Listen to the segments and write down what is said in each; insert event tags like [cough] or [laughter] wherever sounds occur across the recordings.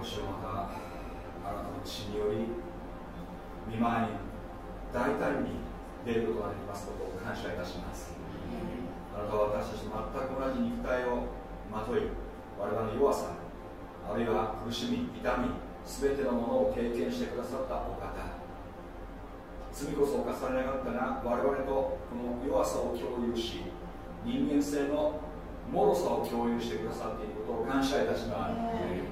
私はまたあなたの血により見舞いに大胆に出ることができますことを感謝いたします。あなたは私たちと全く同じ肉体をまとい我々の弱さあるいは苦しみ痛み全てのものを経験してくださったお方。罪こそ犯されなかったが我々とこの弱さを共有し人間性の脆さを共有してくださっていることを感謝いたします。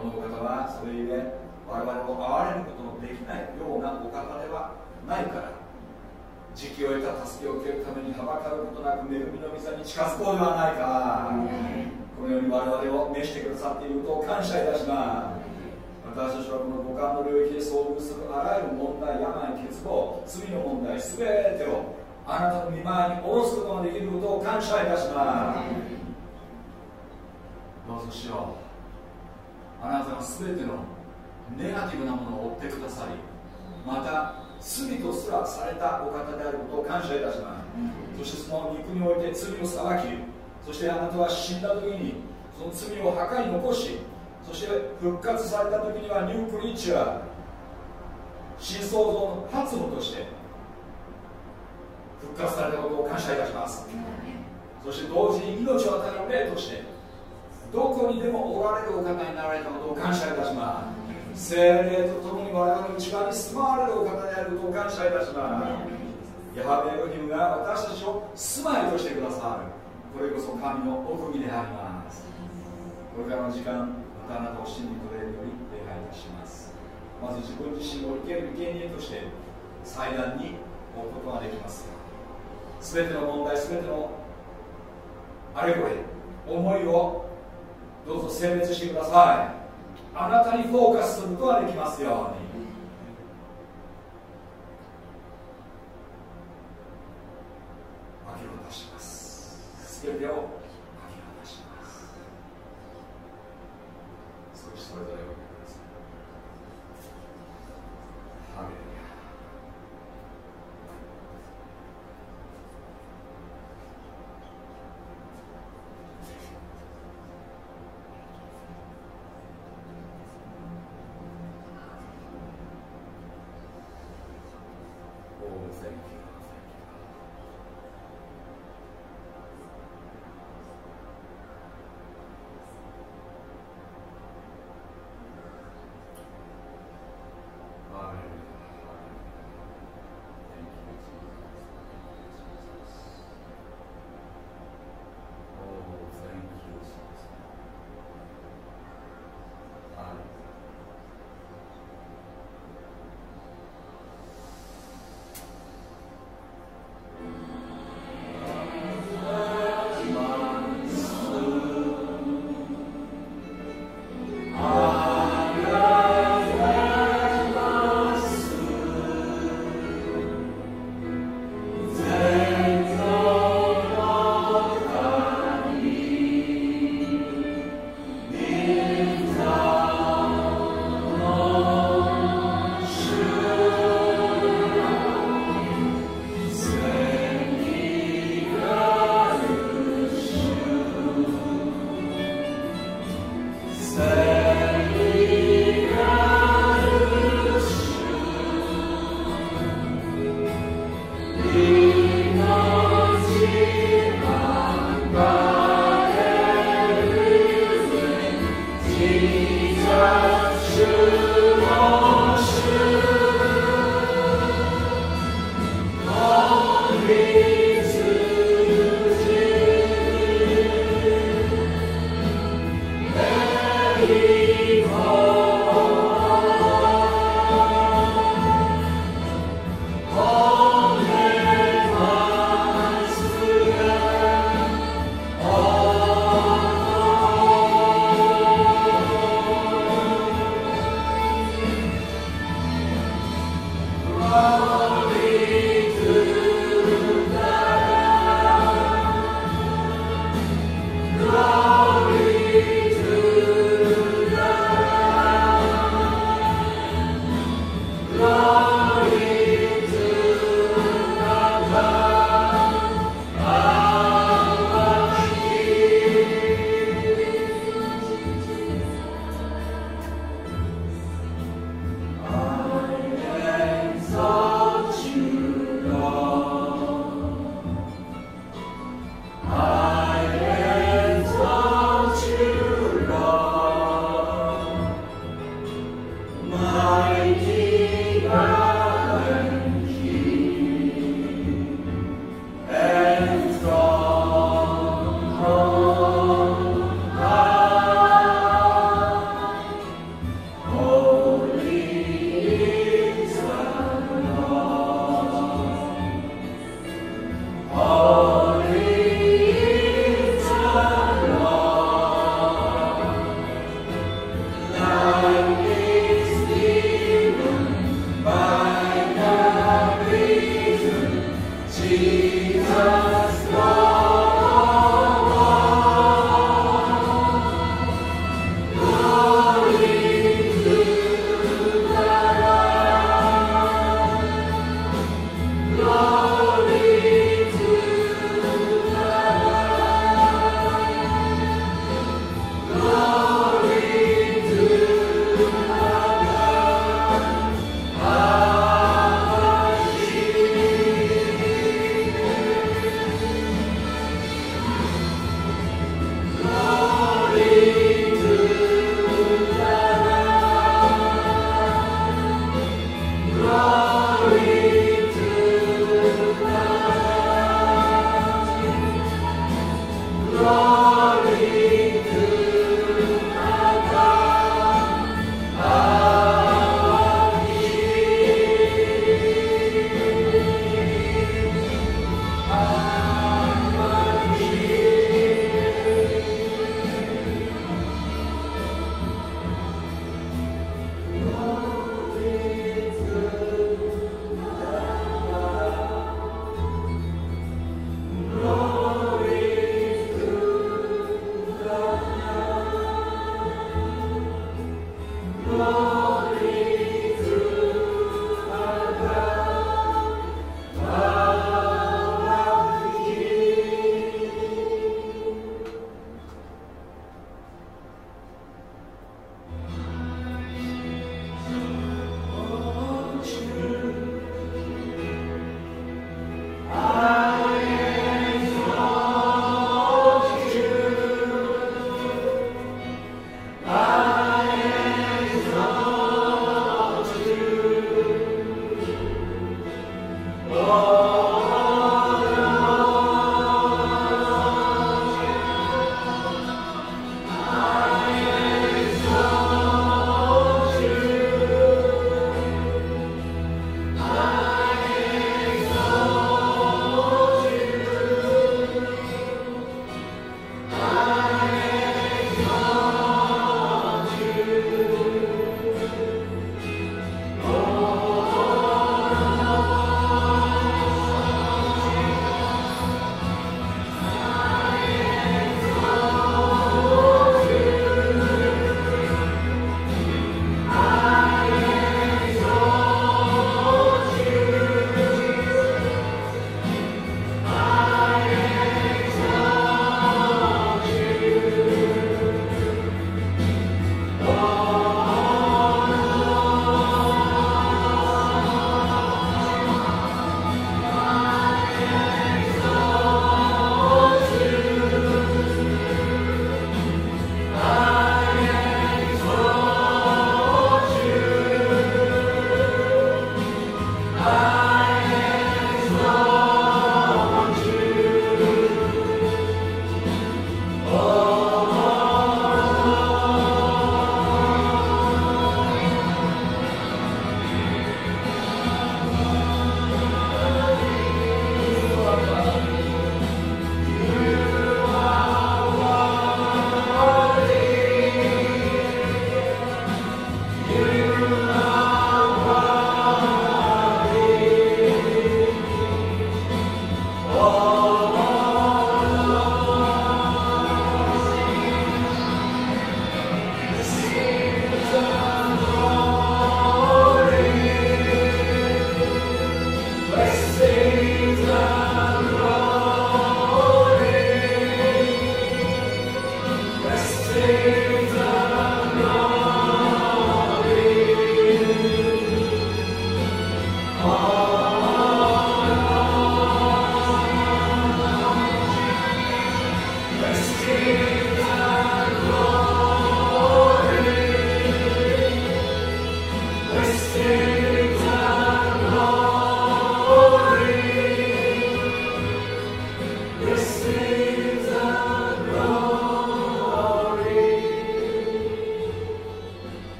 このお方はそれゆえ我々を憐れむことのできないようなお方ではないから時期を得た助けを受けるためにはばかることなく恵みの御座に近づこうではないかこのように我々を召してくださっていることを感謝いたします。私たちはこの五感の領域で遭遇するあらゆる問題病欠乏罪の問題全てをあなたの見舞いに下ろすことができることを感謝いたします。どうぞしよう。あなたが全てのネガティブなものを追ってくださりまた罪とすらされたお方であることを感謝いたします。そしてその肉において罪を裁きそしてあなたは死んだ時にその罪を墓に残しそして復活された時にはニュークリーチャー新創造の発母として復活されたことを感謝いたします。そして同時に命を与える霊としてどこにでもおられるお方になられたことを感謝いたします。精霊とともに我々の内側に住まわれるお方であることを感謝いたします。ヤハベエロヒムが私たちを住まいとしてくださる。これこそ神の奥義であります。これからの時間またあなたを真理と霊により礼拝いたします。まず自分自身を生ける生贄として祭壇に置くことができます。全ての問題全てのあれこれ思いをどうぞ選別してください。あなたにフォーカスすることができますように。明け渡します。全てを。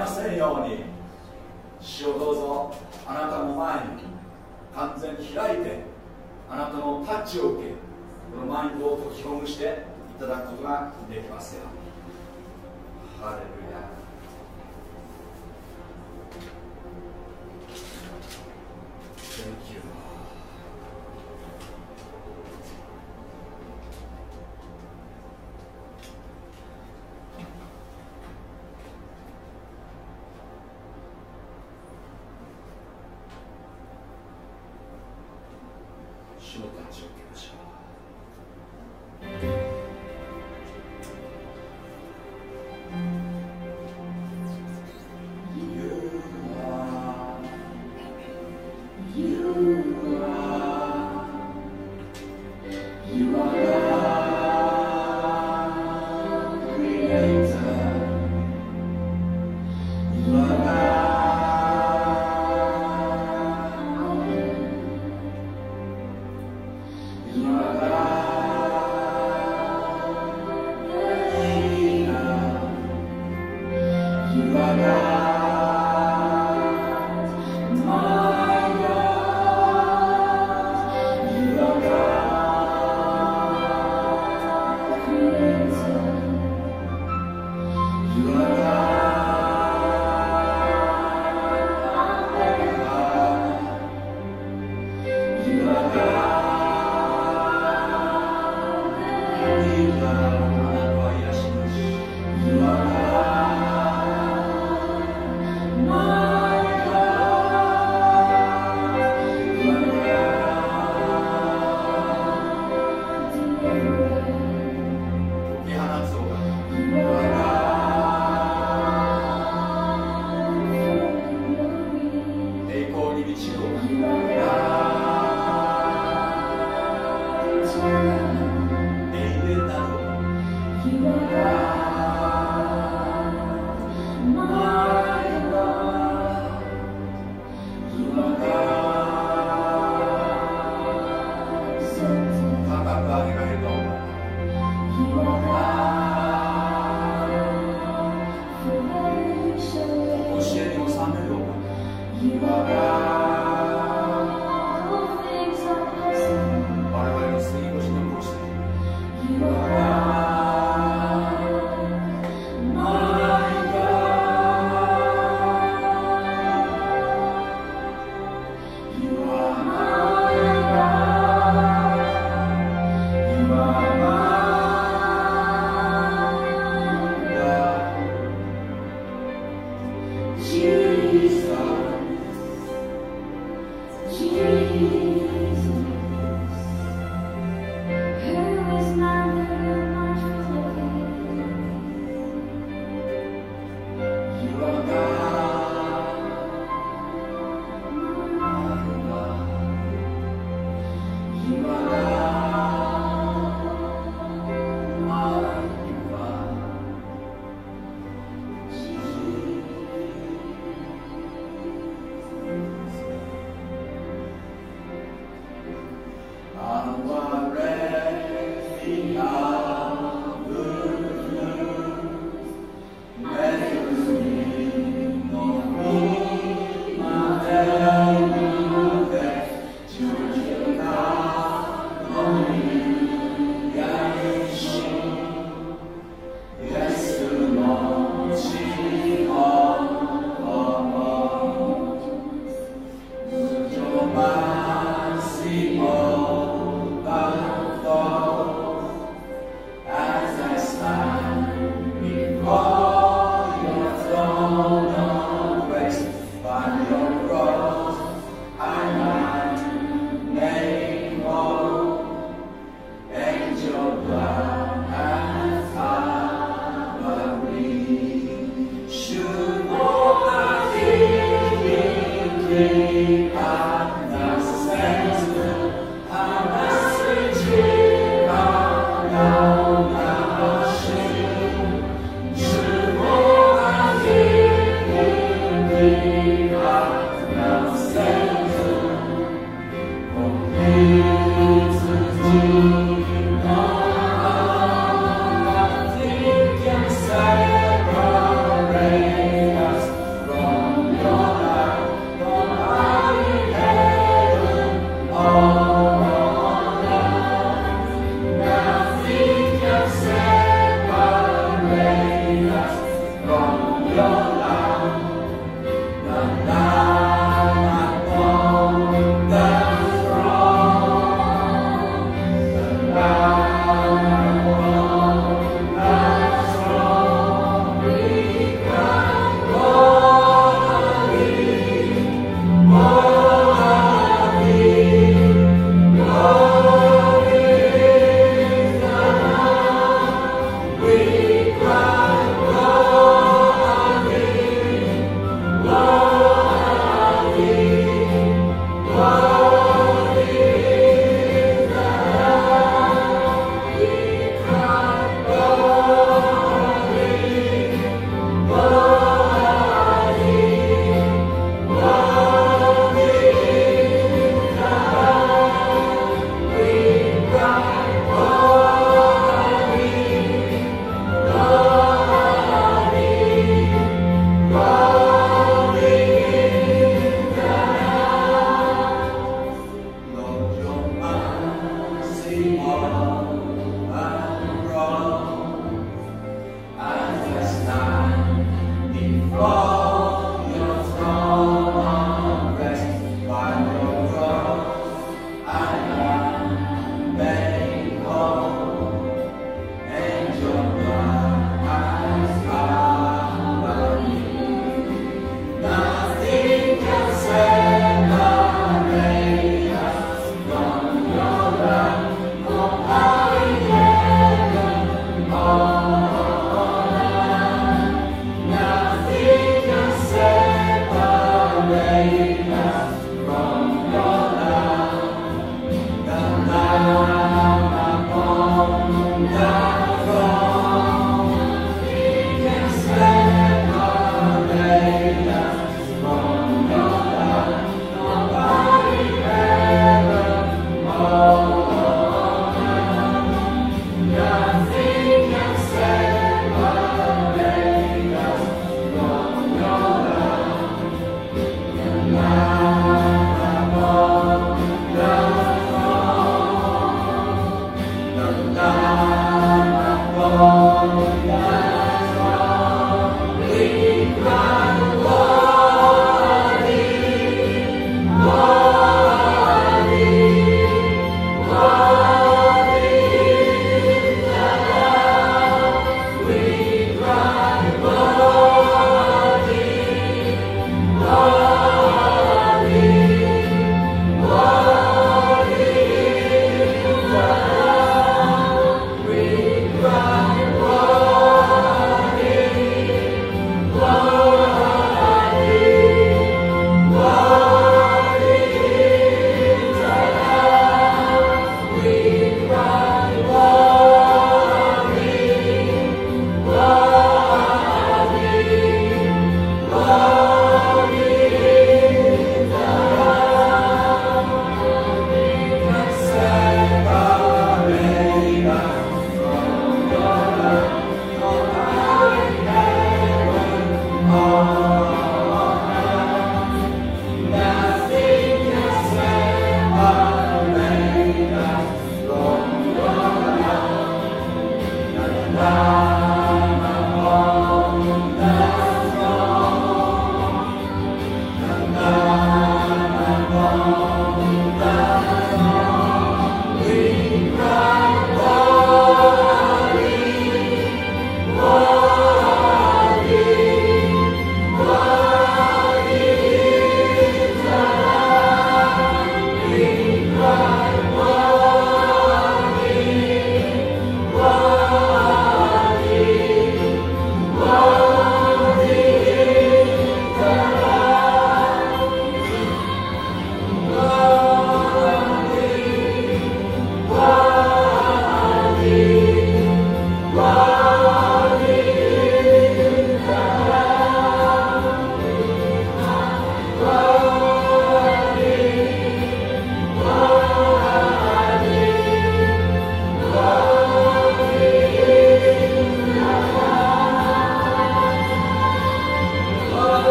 ませんように。主をどうぞあなたの前に完全に開いてあなたのタッチを受けこのマインドを解きほぐしていただくことができますよハレルヤ。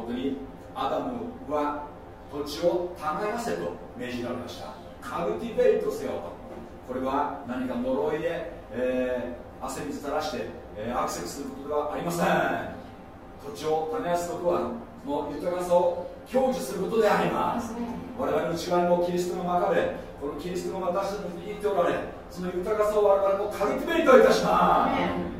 本当にアダムは土地を耕せと命じられました。カルティベイトせよと。これは何か呪いで、えー、汗水垂らして、えー、アクセスすることではありません。土地を耕すことはその豊かさを享受することであります。我々の内側にもキリストの中でこのキリストの私たちに生きておられその豊かさを我々もカルティベイトいたしま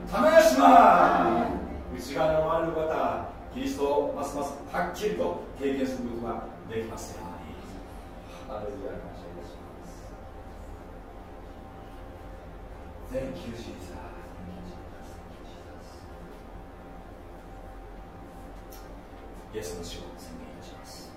す。耕します。内側の周りの方キリストをますますはっきりと経験することができます。ようにハレルヤ感謝いたします。イエスの死を宣言いたします。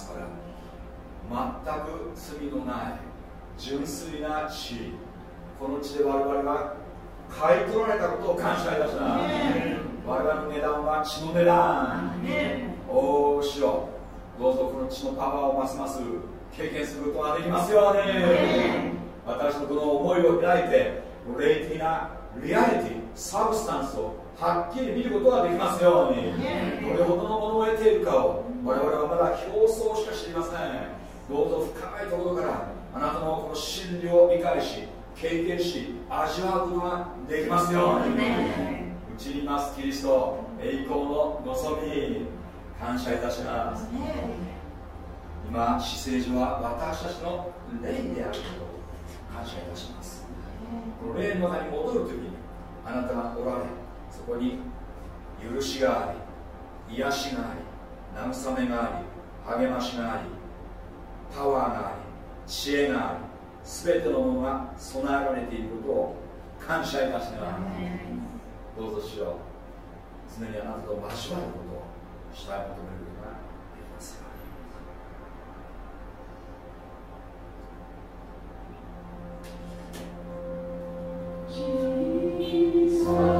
ますから全く罪のない純粋な地この地で我々が買い取られたことを感謝いたします。我々の値段は血の値段。おおしろどうぞこの血のパワーをますます経験することができますように。私のこの思いを開いて霊的なリアリティサブスタンスをはっきり見ることができますように。どれほどのものを得ているかを我々はまだ表層しか知りません。どうぞ深いところからあなたのこの真理を理解し経験し味わうことができますように。うちにますキリスト栄光の望み感謝いたします。今姿勢上は私たちの霊であることを感謝いたします。この霊の中に戻るときにあなたがおられこに許しがあり癒しがあり慰めがあり励ましがありパワーがあり知恵がありすべてのものが備えられていることを感謝いたしながらどうぞしよう常にあなたと交わることを下へ求めることができますように。Jesus.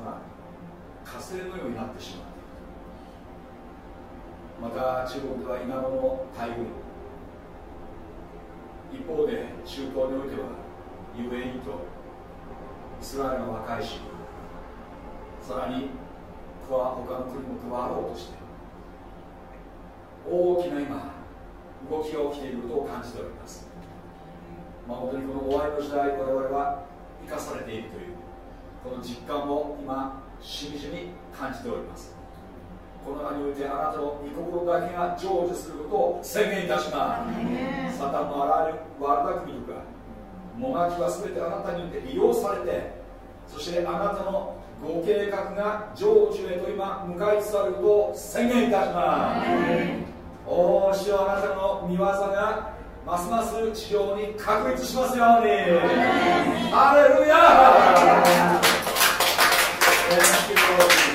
宣言いたしますサタンのあらゆる悪巧みとかもがきは全てあなたによって利用されてそしてあなたのご計画が成就へと今向かいつつあることを宣言いたします。おお主よあなたの見業がますます地上に確立しますように。ハレルヤえー、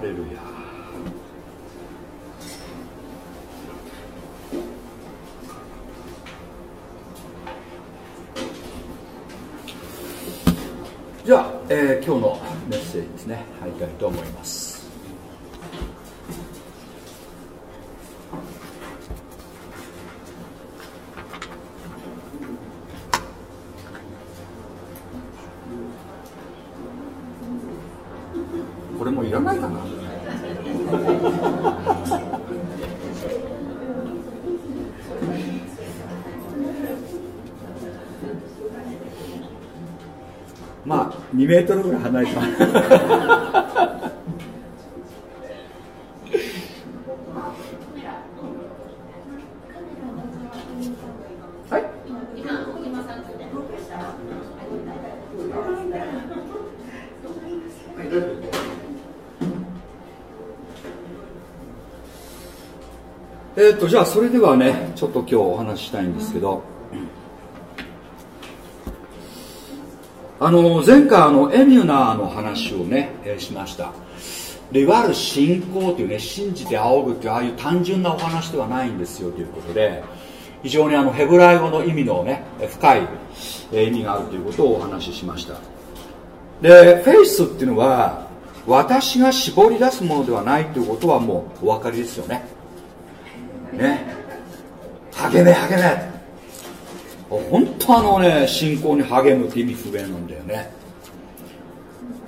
じゃあ今日のメッセージですね。入りたいと思います。メートルぐらい離れてますはい。え、っとじゃあそれではねちょっと今日お話ししたいんですけど、あの前回あのエミュナーの話をね、え、しました。でいわゆる信仰というね信じて仰ぐっていうああいう単純なお話ではないんですよということで非常にあのヘブライ語の意味のね深い意味があるということをお話ししました。でフェイスっていうのは私が絞り出すものではないということはもうお分かりですよね。ね。励め励め。本当あのね信仰に励むって意味不明なんだよね。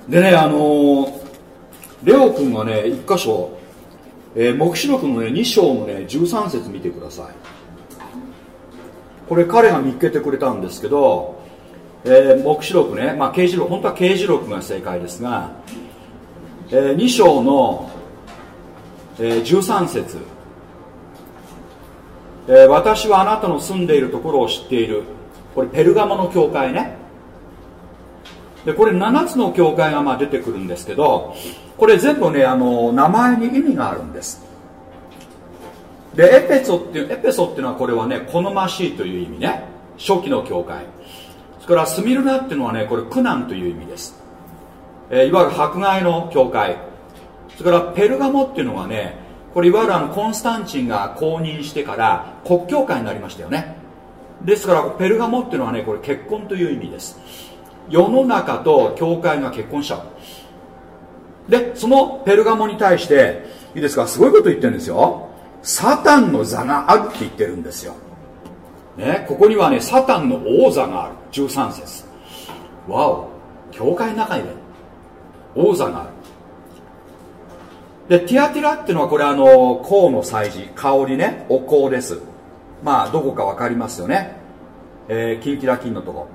でねあのレオ君がね一箇所、えー、黙示録のね2章のね13節見てください。これ彼が見っけてくれたんですけど、えー、黙示録ね、まあ、刑事録本当は刑事録が正解ですが、えー、2章の、えー、13節。えー、私はあなたの住んでいるところを知っている。これペルガモの教会ね。でこれ7つの教会がまあ出てくるんですけどこれ全部ねあの名前に意味があるんです。でエペソっていうエペソっていうのはこれはね好ましいという意味ね。初期の教会。それからスミルナっていうのはねこれ苦難という意味です、えー、いわゆる迫害の教会。それからペルガモっていうのはねこれいわゆるあのコンスタンチンが公認してから国教会になりましたよね。ですからペルガモっていうのはねこれ結婚という意味です。世の中と教会が結婚しちゃう。でそのペルガモに対していいですかすごいこと言ってるんですよ。サタンの座があるって言ってるんですよ、ね、ここにはねサタンの王座がある。13節。わお教会の中にね王座がある。でティアティラっていうのはこれあの香の祭事。香りねお香です。まあどこか分かりますよね、えー、キンキラキンのとこ。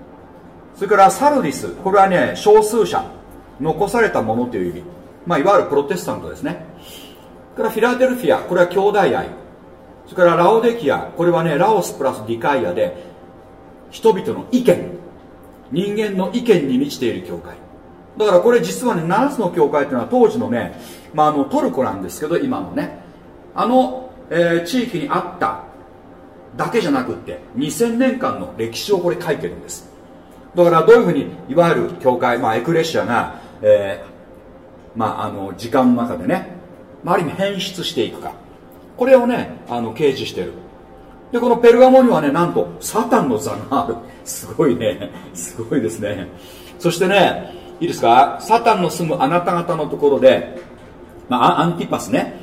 それからサルディス。これはね少数者。残されたものという意味。まあいわゆるプロテスタントですね。それからフィラデルフィア。これは兄弟愛。それからラオデキア。これはねラオスプラスディカイアで人々の意見。人間の意見に満ちている教会。だからこれ実はね7つの教会というのは当時のねまあ、あのトルコなんですけど今のね。あの、えー、地域にあっただけじゃなくって2000年間の歴史をこれ書いてるんです。だからどういうふうにいわゆる教会、まあ、エクレシアが、えー、まあ、あの時間の中でね、まあ、ある意味変質していくか。これをねあの掲示してる。でこのペルガモにはねなんとサタンの座がある。すごいね。すごいですね。そしてねいいですか？サタンの住むあなた方のところでまあ、アンティパスね、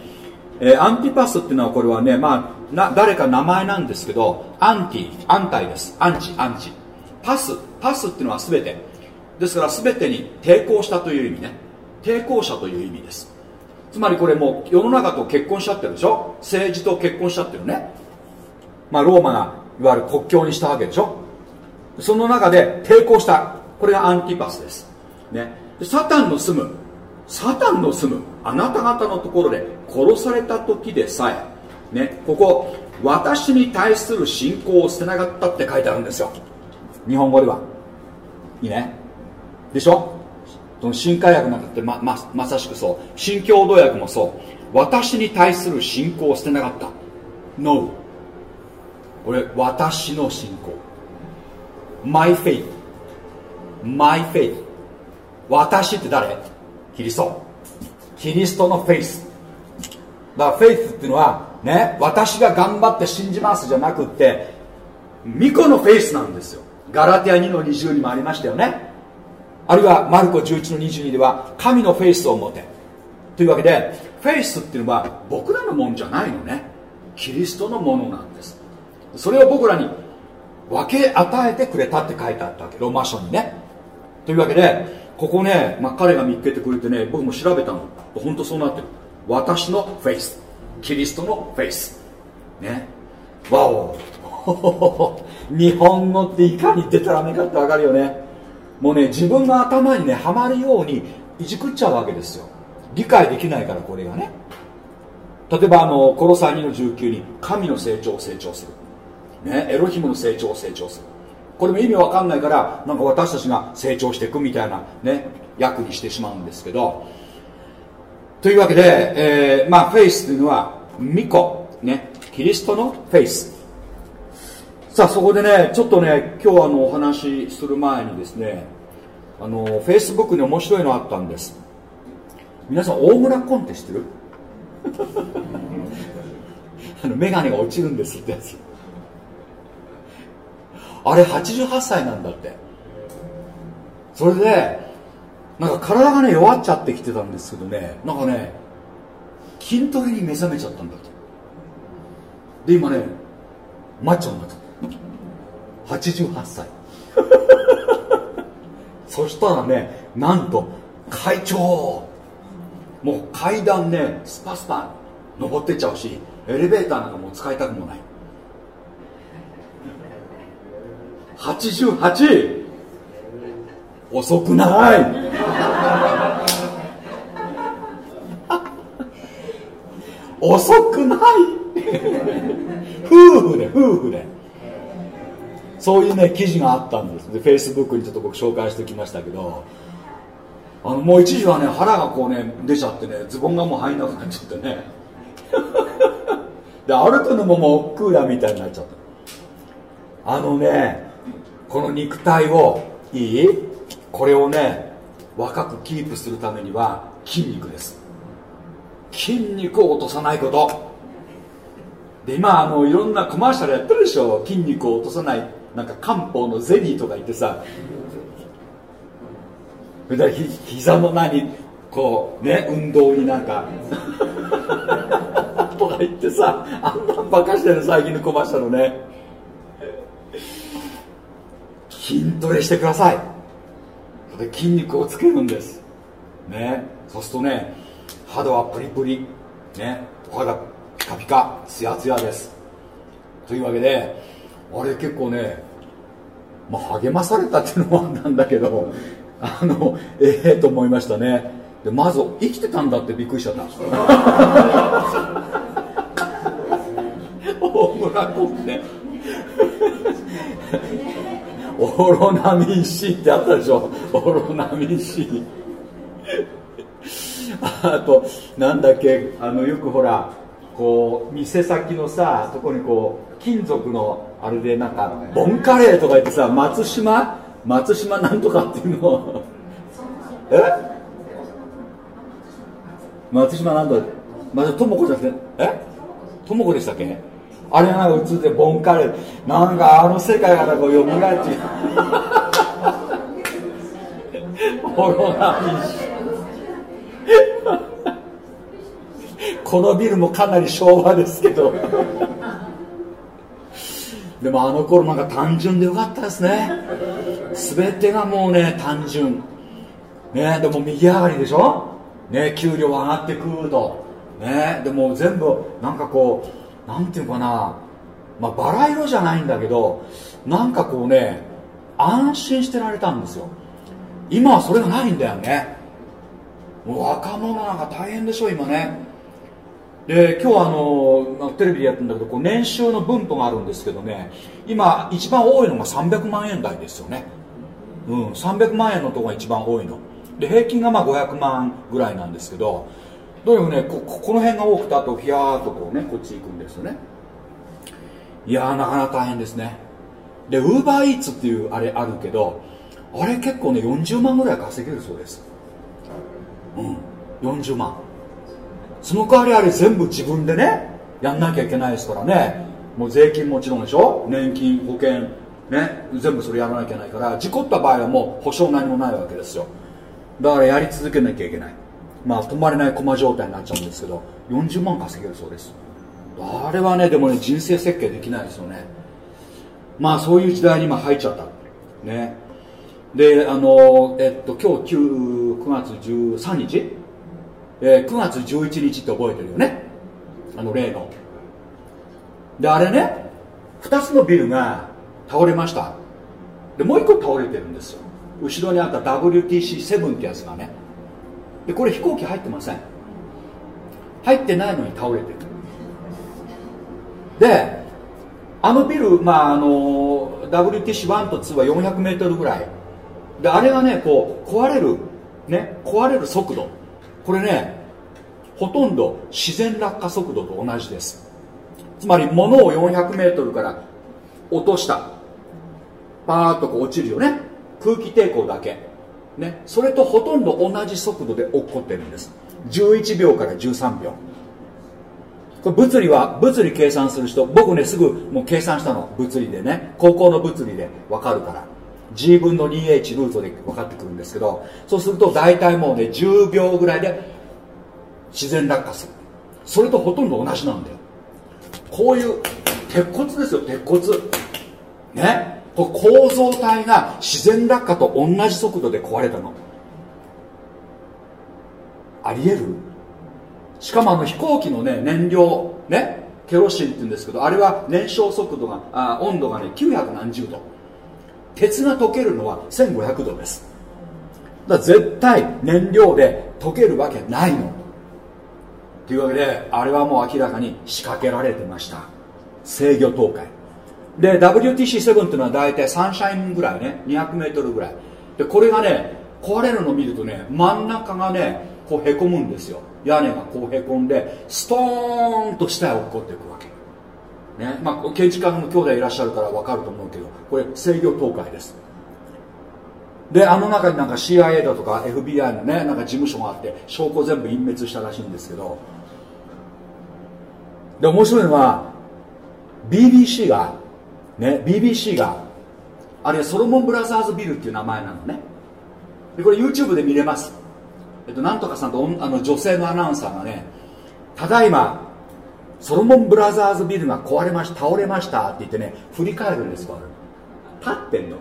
えー、アンティパスっていうのはこれはね、まあ、な誰か名前なんですけどアンティアンタイです。アンチアンチ。パスパスっていうのは全て。ですから全てに抵抗したという意味ね。抵抗者という意味です。つまりこれもう世の中と結婚しちゃってるでしょ？政治と結婚しちゃってるね。まあローマがいわゆる国境にしたわけでしょ？その中で抵抗した。これがアンティパスです。ね。サタンの住むサタンの住むあなた方のところで殺された時でさえねここ私に対する信仰を捨てなかったって書いてあるんですよ。日本語では。いいね。でしょ？その新海訳なんかってまままさしくそう。新共同訳もそう。私に対する信仰を捨てなかった。No これ私の信仰。My faith My faith 私って誰？キリスト。キリストのフェイス。だからフェイスっていうのはね私が頑張って信じますじゃなくって巫女のフェイスなんですよ。ガラティア2の20にもありましたよね。あるいはマルコ11の22では神のフェイスを持て。というわけでフェイスっていうのは僕らのもんじゃないのね。キリストのものなんです。それを僕らに分け与えてくれたって書いてあったわけ。ローマ書にね。というわけでここね、まあ、彼が見つけてくれてね僕も調べたの。本当そうなってる。私のフェイス。キリストのフェイス。ね。わお [laughs] 日本語っていかにデタラメかってわかるよね。もうね自分の頭にねはまるようにいじくっちゃうわけですよ。理解できないからこれがね。例えばあのコロサイ2の19に神の成長を成長する、ね、エロヒムの成長を成長する。これも意味わかんないからなんか私たちが成長していくみたいなね。役にしてしまうんですけど。というわけで、えー、まあフェイスというのは巫女ねキリストのフェイス。さあそこでねちょっとね今日あのお話しする前にですねあのフェイスブックに面白いのあったんです。皆さん大村コンって知ってる？[laughs] あの眼鏡が落ちるんですってやつ。あれ88歳なんだって。それでなんか体がね弱っちゃってきてたんですけどねなんかね筋トレに目覚めちゃったんだと。で今ねマッチョになった。88歳。[laughs] そしたらねなんと会長。もう階段ねスパスパ登ってっちゃうしエレベーターなんかもう使いたくもない。88遅くない。遅くない。夫婦で夫婦で。そういうね記事があったんです。でフェイスブックにちょっと僕紹介してきましたけどあのもう一時はね腹がこうね出ちゃってねズボンがもう入んなくなっちゃってね。で歩くのももう億劫だみたいになっちゃった。あのねこの肉体をいい？これをね若くキープするためには筋肉です。筋肉を落とさないこと。で今あのいろんなコマーシャルやってるでしょ。筋肉を落とさないなんか漢方のゼリーとか言ってさ。ひ膝の何こうね運動になんか [laughs] とか言ってさあんなんばかしてる最近のコマーシャルね。筋トレしてください。で筋肉をつけるんです。ね。そうするとね肌はプリプリ。ね。お肌ピカピカ。ツヤツヤです。というわけであれ結構ねまあ励まされたっていうのもなんだけどあのええー、と思いましたね。でまず生きてたんだってびっくりしちゃった。[laughs] 大村君ね [laughs] [laughs] オロナミン C ってあったでしょ？オロナミン C あとなんだっけ？あのよくほらこう店先のさとこにこう金属のあれでなんかボンカレーとか言ってさ松島？松島なんとかっていうの。をえ？松島なんとまずとも子じゃなくてえ？とも子でしたっけ？あれが映ってボンカレー。なんかあの世界がこう蘇って。ホロナミンこのビルもかなり昭和ですけど。でもあの頃なんか単純でよかったですね。全てがもうね単純。ねでも右上がりでしょ？ね給料上がってくると。ねでも全部なんかこうなんていうかな。まあバラ色じゃないんだけどなんかこうね安心してられたんですよ。今はそれがないんだよね。もう若者なんか大変でしょ今ね。で今日あのテレビでやってるんだけどこう年収の分布があるんですけどね。今一番多いのが300万円台ですよね。うん300万円のとこが一番多いの。で平均がまあ500万ぐらいなんですけどどういうふうにねここの辺が多くてあとフィアーとこうねこっち行くんですよね。いやーなかなか大変ですね。でウーバーイーツっていうあれあるけどあれ結構ね40万ぐらい稼げるそうです。うん40万。その代わりあれ全部自分でねやんなきゃいけないですからね。もう税金もちろんでしょ？年金保険ね全部それやらなきゃいけないから事故った場合はもう保証何もないわけですよ。だからやり続けなきゃいけない。まあ止まれない駒状態になっちゃうんですけど40万稼げるそうです。あれはねでもね人生設計できないですよね。まあそういう時代に今入っちゃった。ね。であのえっと今日 9, 9月13日、えー、9月11日って覚えてるよね？あの例の。であれね2つのビルが倒れました。でもう1個倒れてるんですよ。後ろにあった WTC7 ってやつがね。でこれ飛行機入ってません。入ってないのに倒れてる。であのビル、まあ、あの WTC1 と2は400メートルぐらい。であれがねこう壊れるね壊れる速度。これねほとんど自然落下速度と同じです。つまり物を400メートルから落とした。パーッとこう落ちるよね。空気抵抗だけ。ねそれとほとんど同じ速度で起こってるんです。11秒から13秒。これ物理は物理計算する人僕ねすぐもう計算したの。物理でね。高校の物理で分かるから。G 分の 2H ルートで分かってくるんですけどそうすると大体もうね10秒ぐらいで自然落下する。それとほとんど同じなんだよ。こういう鉄骨ですよ鉄骨。ね。構造体が自然落下と同じ速度で壊れたのありえるしかもあの飛行機のね燃料ねケロシンって言うんですけどあれは燃焼速度があ温度がね900何十度鉄が溶けるのは1500度ですだ絶対燃料で溶けるわけないのというわけであれはもう明らかに仕掛けられてました制御倒壊で WTC7 っていうのは大体サンシャインぐらいね 200m ぐらい。でこれがね壊れるのを見るとね真ん中がねこうへこむんですよ。屋根がこうへこんでストーンと下へ落っこっていくわけ。ねまあ、建築家の兄弟いらっしゃるから分かると思うけどこれ制御倒壊です。であの中になんか CIA だとか FBI のねなんか事務所があって証拠全部隠滅したらしいんですけど。で面白いのは BBC がね BBC があれソロモンブラザーズビルっていう名前なのね。でこれ YouTube で見れます。えっとなんとかさんとあの女性のアナウンサーがねただいまソロモンブラザーズビルが壊れました倒れましたって言ってね振り返るんですよ立ってんの。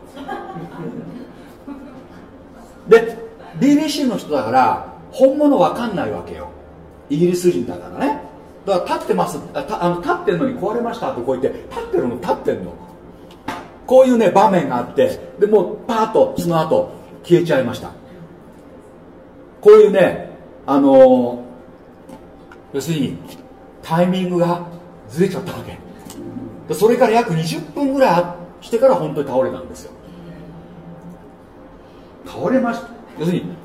で BBC の人だから本物わかんないわけよ。イギリス人だからね。だから立ってます。あの立ってんのに壊れましたってこう言って立ってるの立ってんの。こういうね場面があってでもうパーッとその後消えちゃいました。こういうねあのー、要するにタイミングがずれちゃったわけ。でそれから約20分ぐらいしてから本当に倒れたんですよ。倒れました。要するに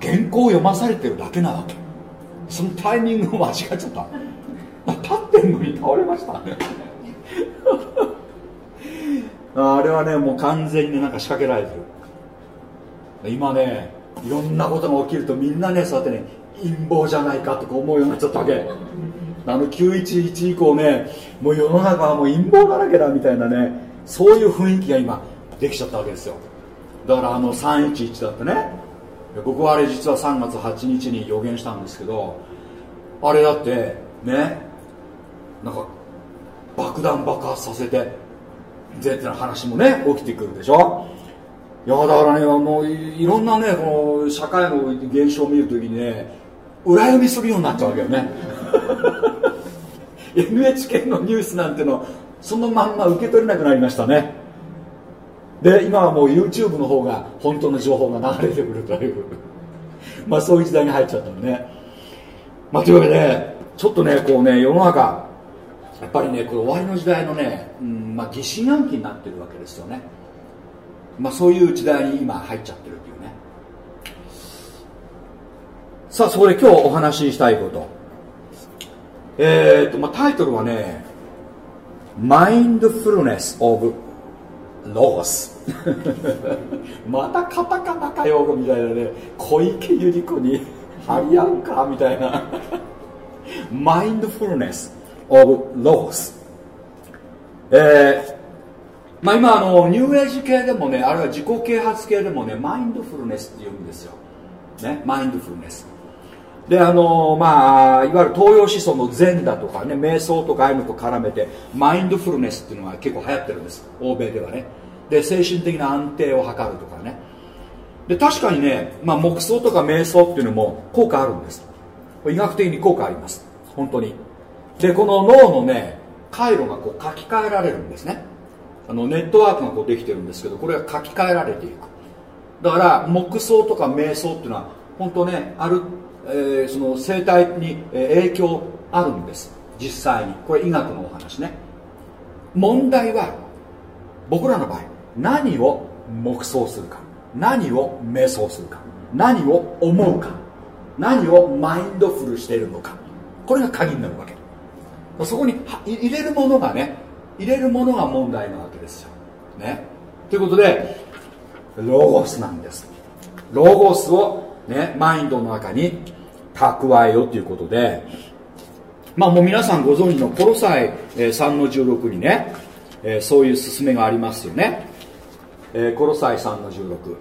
原稿を読まされてるだけなわけ。そのタイミングを間違っちゃった。立ってんのに倒れました。あれはねもう完全になんか仕掛けられてる。今ねいろんなことが起きるとみんなねそうやってね陰謀じゃないかとか思うようになっちゃったわけ。あの911以降ねもう世の中はもう陰謀だらけだみたいなねそういう雰囲気が今できちゃったわけですよ。だからあの311だってね僕はあれ実は3月8日に予言したんですけどあれだってねなんか爆弾爆発させて税っての話もね起きてくるでしょ。いやだからねもういろんなねこの社会の現象を見るときにね裏読みするようになっちゃうわけよね。[laughs] NHK のニュースなんてのそのまんま受け取れなくなりましたね。で今はもう YouTube の方が本当の情報が流れてくるという。[laughs] まあそういう時代に入っちゃったのね。まあというわけでちょっとねこうね世の中やっぱりねこの終わりの時代のね、うんまあ、疑心暗鬼になってるわけですよね。まあそういう時代に今入っちゃってるっていうね。さあそこで今日お話ししたいこと。えー、っと、まあ、タイトルはね Mindfulness of Logos [laughs] またカタカナかよみたいなね小池百合子に張り合うかみたいな。Mindfulness of logs. えーまあ、今あのニューエイジ系でもねあるいは自己啓発系でもねマインドフルネスって言うんですよ。ねマインドフルネス。であのまあいわゆる東洋思想の禅だとかね瞑想とかああいうのと絡めてマインドフルネスっていうのが結構流行ってるんです。欧米ではね。で精神的な安定を図るとかね。で確かにね、まあ、黙想とか瞑想っていうのも効果あるんです。医学的に効果あります。本当に。でこの脳のね回路がこう書き換えられるんですね。あのネットワークがこうできてるんですけどこれが書き換えられていく。だから黙想とか瞑想っていうのは本当ねあるえー、その生態に影響あるんです。実際に。これ医学のお話ね。問題は僕らの場合何を黙想するか。何を瞑想するか。何を思うか。何をマインドフルしているのか。これが鍵になるわけ。そこに入れるものがね入れるものが問題なわけですよねということでロゴスなんですロゴスをねマインドの中に蓄えよということで、まあもう皆さんご存知のコロサイ3の16にね、え、そういう勧めがありますよね。え、コロサイ3の16。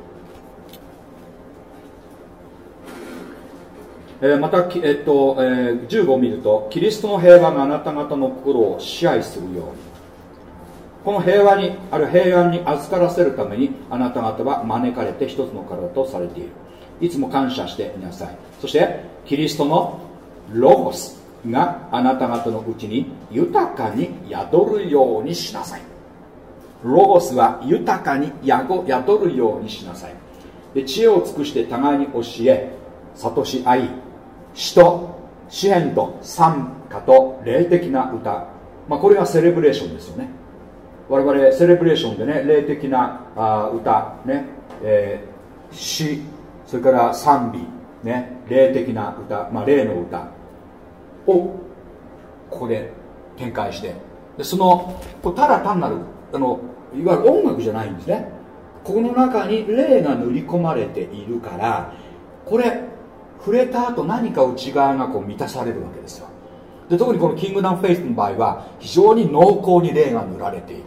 え、また、えっとえー、15を見ると、キリストの平和があなた方の心を支配するように。この平和に、ある平安に預からせるために、あなた方は招かれて一つの体とされている。いつも感謝していなさい。そして、キリストのロゴスがあなた方のうちに豊かに宿るようにしなさいロゴスは豊かに宿るようにしなさいで知恵を尽くして互いに教え諭し合い詩と詩篇と賛歌と霊的な歌、まあ、これがセレブレーションですよね我々セレブレーションでね霊的なあ歌ね、えー、詩それから賛美ね、霊的な歌、まあ、霊の歌をここで展開してでそのこただ単なるあのいわゆる音楽じゃないんですねこの中に霊が塗り込まれているからこれ触れた後何か内側がこう満たされるわけですよ。で特にこのキングダムフェイスの場合は非常に濃厚に霊が塗られている、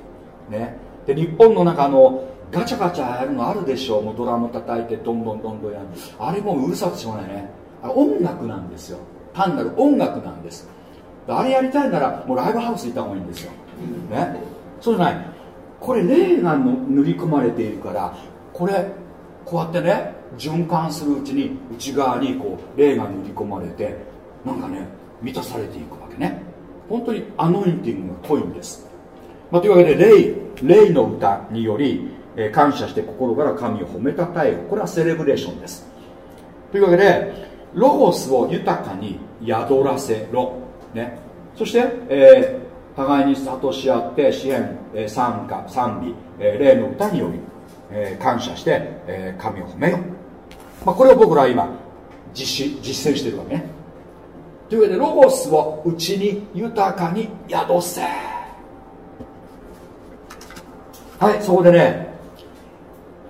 ね、で日本の中のガチャガチャやるのあるでしょう。もうドラム叩いてどんどんどんどんやるあれもううるさくしょうがないね。あれ音楽なんですよ。単なる音楽なんです。あれやりたいならもうライブハウス行った方がいいんですよ、ね、そうじゃない。これ霊が塗り込まれているからこれこうやってね循環するうちに内側にこう霊が塗り込まれてなんかね満たされていくわけね。本当にアノインティングが濃いんです、まあ、というわけで霊霊の歌によりえ感謝して心から神を褒めたたえよこれはセレブレーションです。というわけでロゴスを豊かに宿らせろ、ね、そして、えー、互いに諭し合って支援、えー、賛歌賛美、えー、霊の歌により、えー、感謝して、えー、神を褒めよ、まあ、これを僕らは今実施実践してるわけね。というわけでロゴスをうちに豊かに宿せ。はいそこでね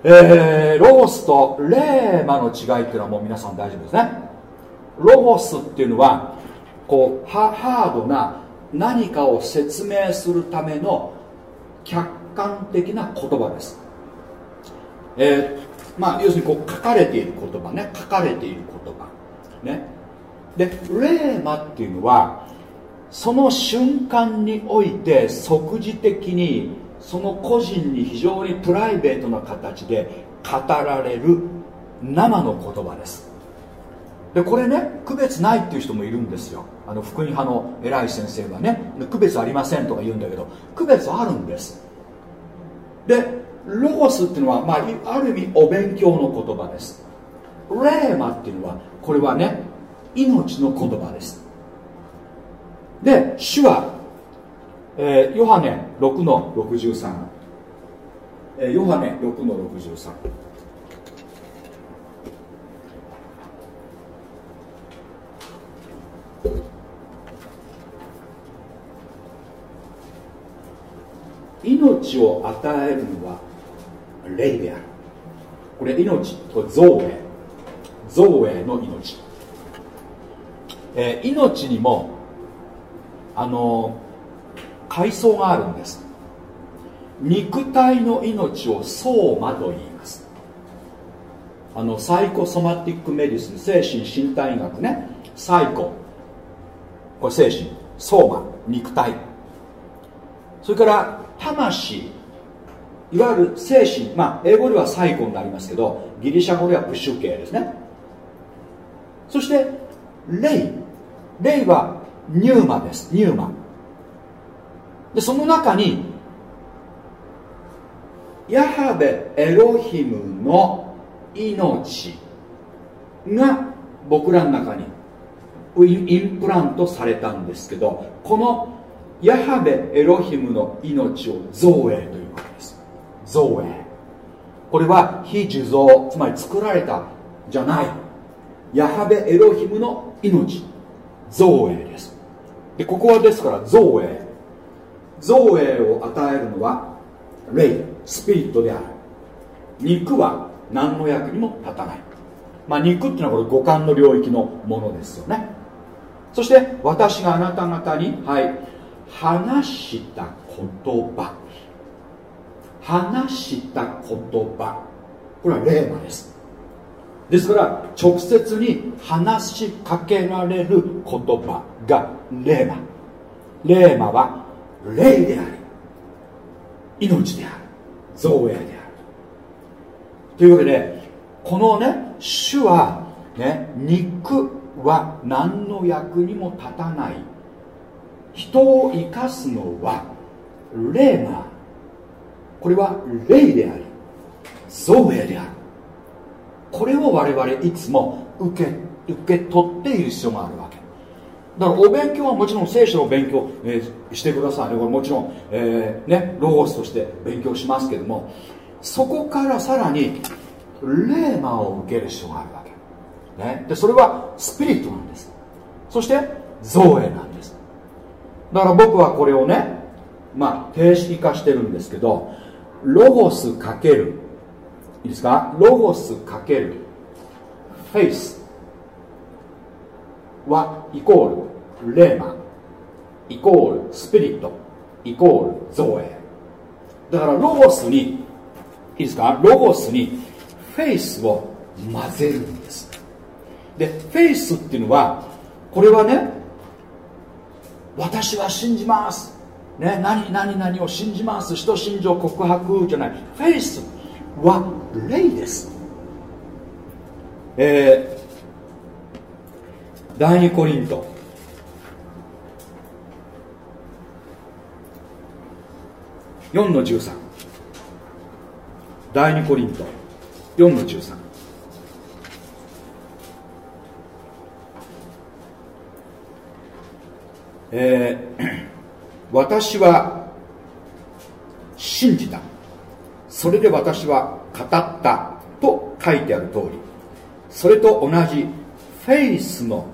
えー、ロゴスとレーマの違いっていうのはもう皆さん大丈夫ですね。ロゴスっていうのはこうハードな何かを説明するための客観的な言葉です、えー、まあ要するにこう書かれている言葉ね。書かれている言葉ね。でレーマっていうのはその瞬間において即時的にその個人に非常にプライベートな形で語られる生の言葉です。でこれね区別ないっていう人もいるんですよ。あの福音派の偉い先生はね。区別ありませんとか言うんだけど区別あるんです。でロゴスっていうのは、まあ、ある意味お勉強の言葉です。レーマっていうのはこれはね命の言葉です。で主は、えー、ヨハネ6の63、えー、ヨハネ6の63命を与えるのは霊である。これ命とゾーエー。ゾーエーの命、えー、命にもあの階層があるんです。肉体の命をソーマと言います。あの psychosomatic medicine 精神身体学ね。サイコ。これ精神。ソーマ肉体。それから魂。いわゆる精神まあ英語ではサイコになりますけどギリシャ語ではプッシュ系ですね。そして霊霊はニューマです。ニューマ。でその中にヤハベエロヒムの命が僕らの中にインプラントされたんですけどこのヤハベエロヒムの命を造営というわけ造営。これは非受造つまり作られたじゃないヤハベエロヒムの命。造営です。でここはですから造営。造営を与えるのは霊スピリットである。肉は何の役にも立たない。まあ肉っていうのはこれ五感の領域のものですよね。そして私があなた方にはい話した言葉。話した言葉。これは霊魔です。ですから直接に話しかけられる言葉が霊魔霊魔は霊であり命である造営である。というわけでこのね主はね肉は何の役にも立たない。人を生かすのは霊がこれは霊であり造営である。これを我々いつも受け受け取っている必要があるわけ。だからお勉強はもちろん聖書の勉強、えー、してくださいね。これもちろん、えー、ね、ロゴスとして勉強しますけどもそこからさらに霊魔を受ける必要があるわけ、ね、でそれはスピリットなんです。そして造営なんです。だから僕はこれをねまあ定式化してるんですけどロゴスかける。いいですか？ロゴスかける。フェイス。はイコール。レーマ。イコール。スピリット。イコール。造営だからロゴスにいいですか？ロゴスにフェイスを混ぜるんです。でフェイスっていうのはこれはね私は信じます。ね何何々を信じます？人信条告白じゃない。フェイスは霊です。えー、第二コリント。4の13第二コリント。4の13えー、私は信じた。それで私は語ったと書いてある通り。それと同じフェイスの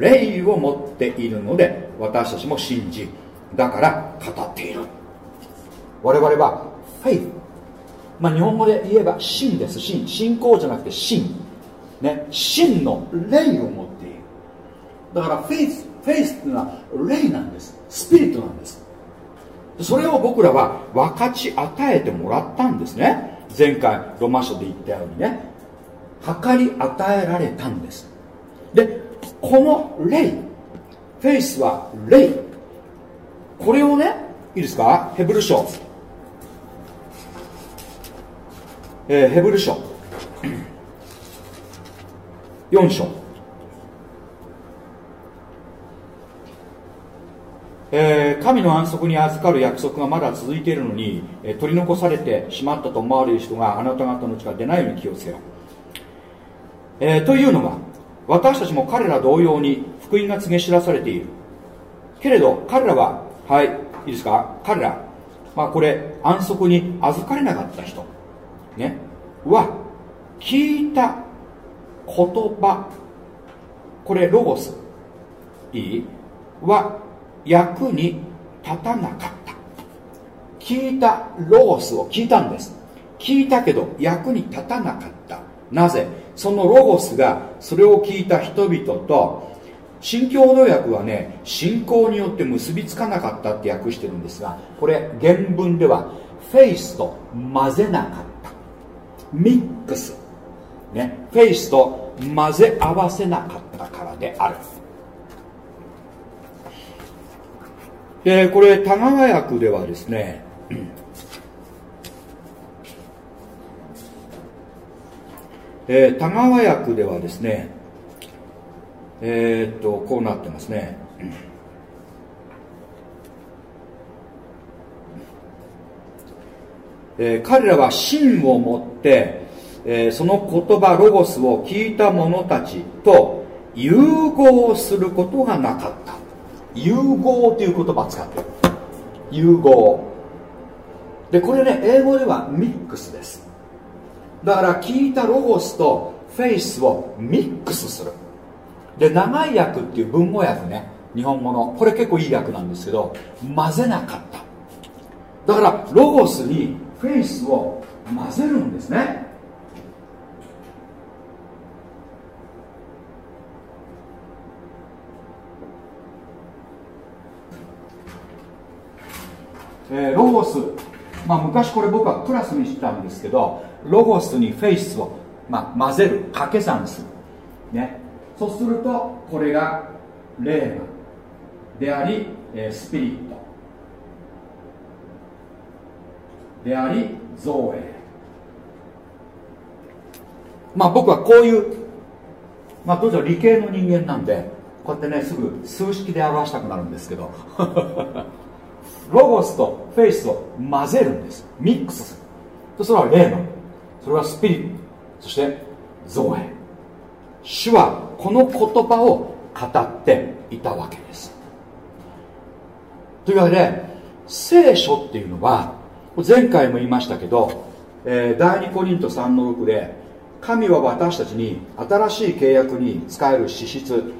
霊を持っているので私たちも信じだから語っている。我々はフェイス。まあ日本語で言えば信です。信。信仰じゃなくて信。ね。真の霊を持っている。だからフェイスフェイスっていうのは霊なんです。スピリットなんです。それを僕らは分かち与えてもらったんですね。前回ロマ書で言ったようにね。測り与えられたんです。でこの霊フェイスは霊。これをねいいですか？ヘブル書、えー、ヘブル書。[clears throat] 4章。えー、神の安息に預かる約束がまだ続いているのに、えー、取り残されてしまったと思われる人があなた方のうちから出ないように気をつけよう、えー、というのは私たちも彼ら同様に福音が告げ知らされている。けれど彼らははいいいですか？彼らまあこれ安息に預かれなかった人ねは聞いた言葉。これロゴス。いい？は役に立たなかった。聞いたロゴスを聞いたんです。聞いたけど役に立たなかった。なぜ？そのロゴスがそれを聞いた人々と新共同訳はね信仰によって結びつかなかったって訳してるんですがこれ原文ではフェイスと混ぜなかった。ミックス。ね。フェイスと混ぜ合わせなかったからである。でこれ田川役ではですねえー、田川役ではですねえー、っとこうなってますね。えー、彼らは真をもって、えー、その言葉ロゴスを聞いた者たちと融合することがなかった。融合という言葉を使ってる。融合。でこれね英語ではミックスです。だから聞いたロゴスとフェイスをミックスする。で長い訳っていう文語訳ね。日本語の。これ結構いい訳なんですけど混ぜなかった。だからロゴスにフェイスを混ぜるんですね。えー、ロゴス、まあ、昔これ僕はクラスにしたんですけどロゴスにフェイスを、まあ、混ぜる掛け算する、ね、そうするとこれが霊であり、えー、スピリット。であり造営。まあ僕はこういうまあどうぞ理系の人間なんでこうやってねすぐ数式で表したくなるんですけど。[laughs] ロゴスとフェイスを混ぜるんです。ミックスする。それは霊の。それはスピリット。そして造営主はこの言葉を語っていたわけです。というわけで聖書っていうのは前回も言いましたけど、えー、第2コリント3の6で神は私たちに新しい契約に使える資質、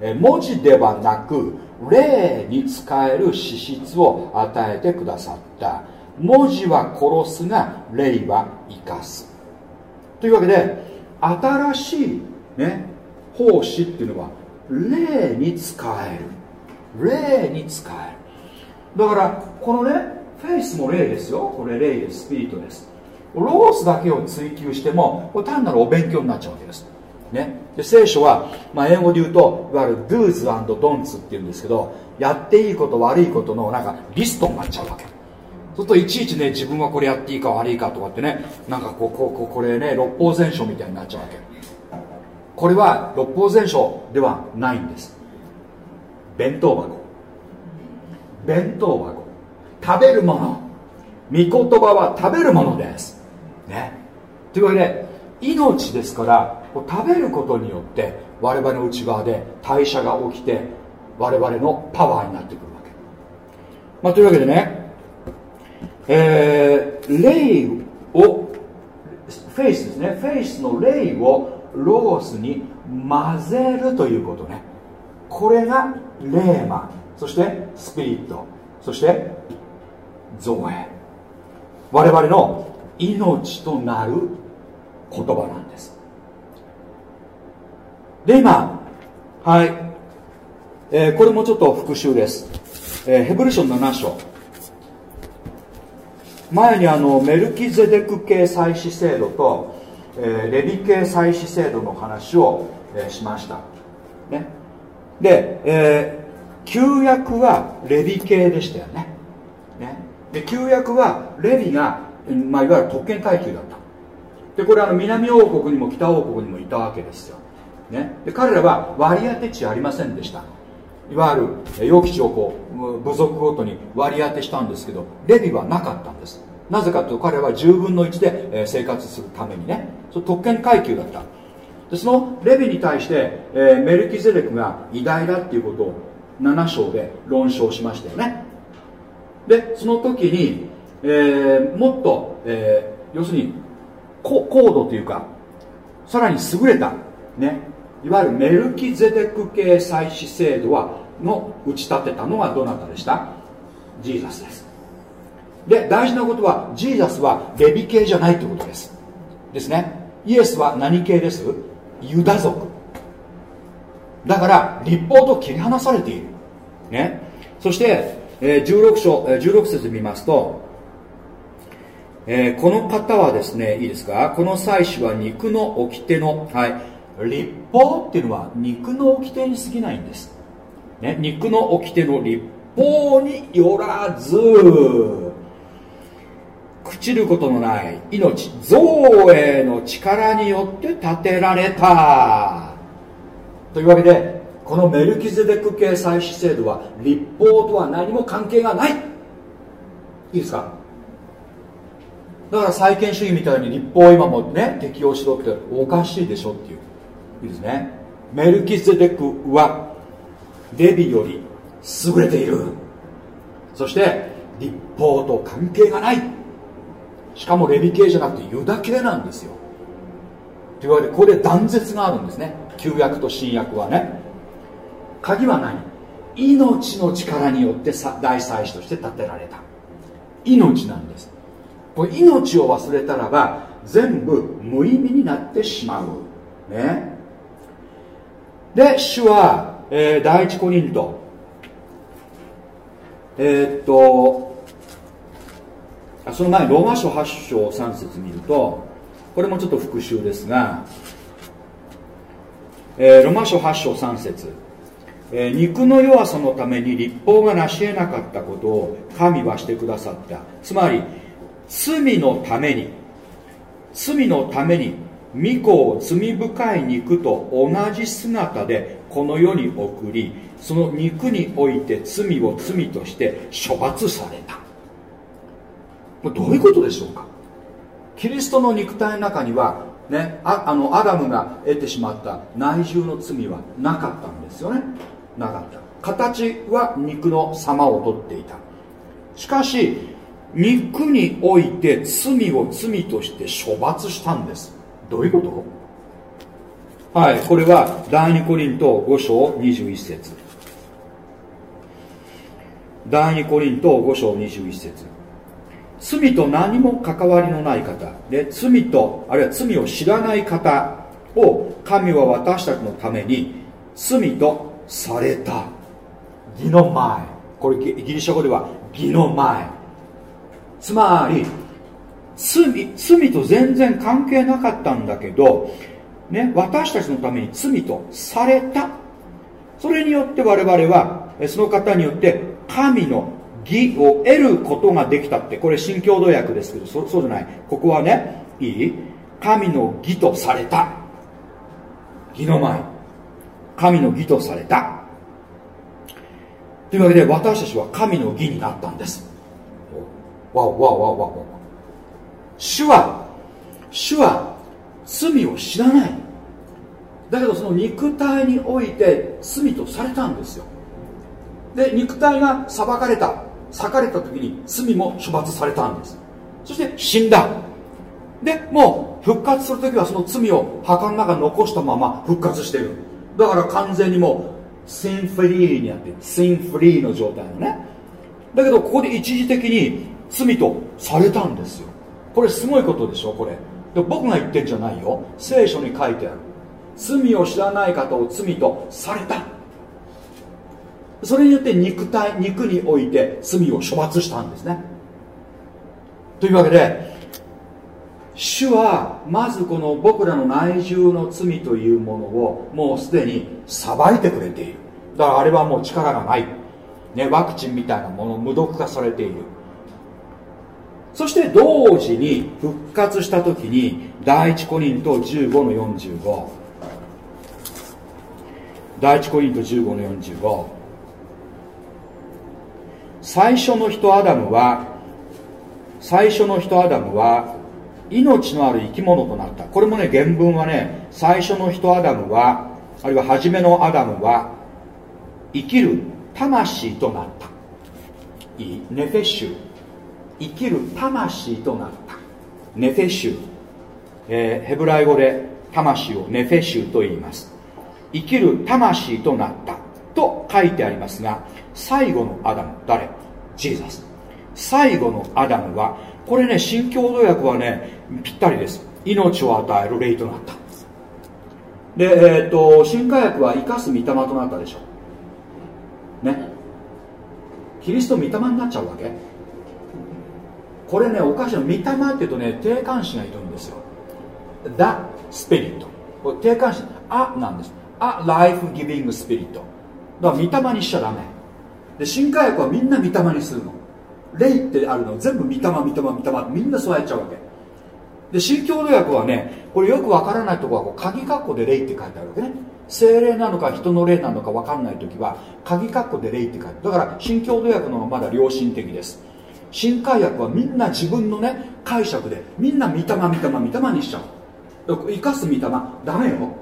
えー、文字ではなく霊に使える資質を与えてくださった。文字は殺すが霊は生かす。というわけで新しい、ね、奉仕っていうのは霊に使える。霊に使える。だからこのねフェイスも霊ですよ。これ霊でスピリットです。ロースだけを追求してもこれ単なるお勉強になっちゃうわけです。ね、で聖書は、まあ、英語で言うといわゆる do's and don'ts っていうんですけどやっていいこと悪いことのなんかリストになっちゃうわけ。そうするといちいちね自分はこれやっていいか悪いかとかってねなんかこうこうこうこれね六法全書みたいになっちゃうわけ。これは六法全書ではないんです。弁当箱。弁当箱。食べるもの。御言葉は食べるものです。ね。というわけで命ですから食べることによって我々の内側で代謝が起きて我々のパワーになってくるわけ、まあ、というわけでねえー、霊をフェイスですね。フェイスの霊をロゴスに混ぜるということね。これがレーマ。そしてスピリット。そして造営。我々の命となる言葉なんです。で今はい、えー、これもちょっと復習です、えー、ヘブル書7章。前にあのメルキゼデク系祭祀制度と、えー、レビ系祭祀制度の話を、えー、しました、ね、で、えー、旧約はレビ系でしたよね。ね。で旧約はレビが、まあ、いわゆる特権階級だった。でこれあの南王国にも北王国にもいたわけですよ、ね、で彼らは割り当て地ありませんでした。いわゆる予期地をこう部族ごとに割り当てしたんですけどレビはなかったんです。なぜかというと彼は10分の1で生活するためにね。そ特権階級だった。でそのレビに対して、えー、メルキゼレクが偉大だっていうことを7章で論証しましたよね。でその時に、えー、もっと、えー、要するに高度というかさらに優れたねいわゆるメルキゼデク系祭祀制度はの打ち立てたのはどなたでした？ジーザスです。で大事なことはジーザスはレビ系じゃないということです。ですね。イエスは何系です？ユダ族。だから立法と切り離されている。ね。そして、えー、16章、えー、16節見ますと、えー、この方はですねいいですか？この祭司は肉の掟のはい。立法っていうのは肉の掟に過ぎないんです、ね、肉の掟の立法によらず朽ちることのない命造営の力によって建てられた。というわけでこのメルキゼデク系祭祀制度は立法とは何も関係がない。いいですか？だから債権主義みたいに立法を今もね適用しろっておかしいでしょっていう。いいですね。メルキゼデクはレビより優れている。そして立法と関係がない。しかもレビ系じゃなくてユダ系なんですよ。というわけでここで断絶があるんですね。旧約と新約はね。鍵は何？命の力によって大祭司として建てられた。命なんです。これ命を忘れたらば全部無意味になってしまう。ね。で主は、えー、第一コリント。えー、っとその前ローマ書8章3節見るとこれもちょっと復習ですが、えー、ローマ書8章3節。えー、肉の弱さのために立法が成し得なかったことを神はしてくださった。つまり罪のために罪のために御子を罪深い肉と同じ姿でこの世に送りその肉において罪を罪として処罰された。どういうことでしょうか？キリストの肉体の中にはね、ああのアダムが得てしまった内住の罪はなかったんですよね。なかった。形は肉の様をとっていた。しかし肉において罪を罪として処罰したんです。どういうこと？はいこれは第2コリント5章21節。第2コリント5章21節。罪と何も関わりのない方。で罪とあるいは罪を知らない方を神は私たちのために罪とされた。義の前。これギリシャ語では義の前。つまり罪罪と全然関係なかったんだけど、ね、私たちのために罪とされた。それによって我々はその方によって神の義を得ることができたって。これ新共同訳ですけどそうじゃない？ここはねいい？神の義とされた。義の前。神の義とされた。というわけで私たちは神の義になったんです。わわわわわわ主は主は罪を知らないだけどその肉体において罪とされたんですよで肉体が裁かれた裂かれた時に罪も処罰されたんですそして死んだでもう復活する時はその罪を墓の中に残したまま復活してるだから完全にもうシンフリーになってシンフリーの状態のねだけどここで一時的に罪とされたんですよ。これすごいことでしょ？これ。で僕が言ってんじゃないよ。聖書に書いてある。罪を知らない方を罪とされた。それによって肉体肉において罪を処罰したんですね。というわけで主はまずこの僕らの内住の罪というものをもうすでに裁いてくれている。だからあれはもう力がない、ね、ワクチンみたいなもの無毒化されている。そして同時に復活した時に第一コリント15の45第一コリント15の45最初の人アダムは最初の人アダムは命のある生き物となった。これもね原文はね最初の人アダムはあるいは初めのアダムは生きる魂となった。いいネフェッシュ。生きる魂となった。ネフェシュ、えー、ヘブライ語で魂をネフェシュと言います。生きる魂となったと書いてありますが最後のアダム。誰？ジーザス。最後のアダムはこれね新共同訳はねぴったりです。命を与える霊となった。でえっ、と新科学は生かす御霊となったでしょ。ね。キリスト御霊になっちゃうわけ。これねおかしいの御霊っていうとね定冠詞がいるんですよ。The Spirit これ定冠詞あなんです。あライフギビングスピリットだから御霊にしちゃダメ。で新科学はみんな御霊にするの。霊ってあるの。全部御霊御霊御霊みんなそうやっちゃうわけ。で新共同訳はねこれよくわからないところはこう鍵括弧で霊って書いてあるわけね。精霊なのか人の霊なのかわかんない時は鍵括弧で霊って書いてある。だから新共同訳のまだ良心的です。新海訳はみんな自分のね解釈でみんな御霊御霊御霊にしちゃう。生かす御霊ダメよ。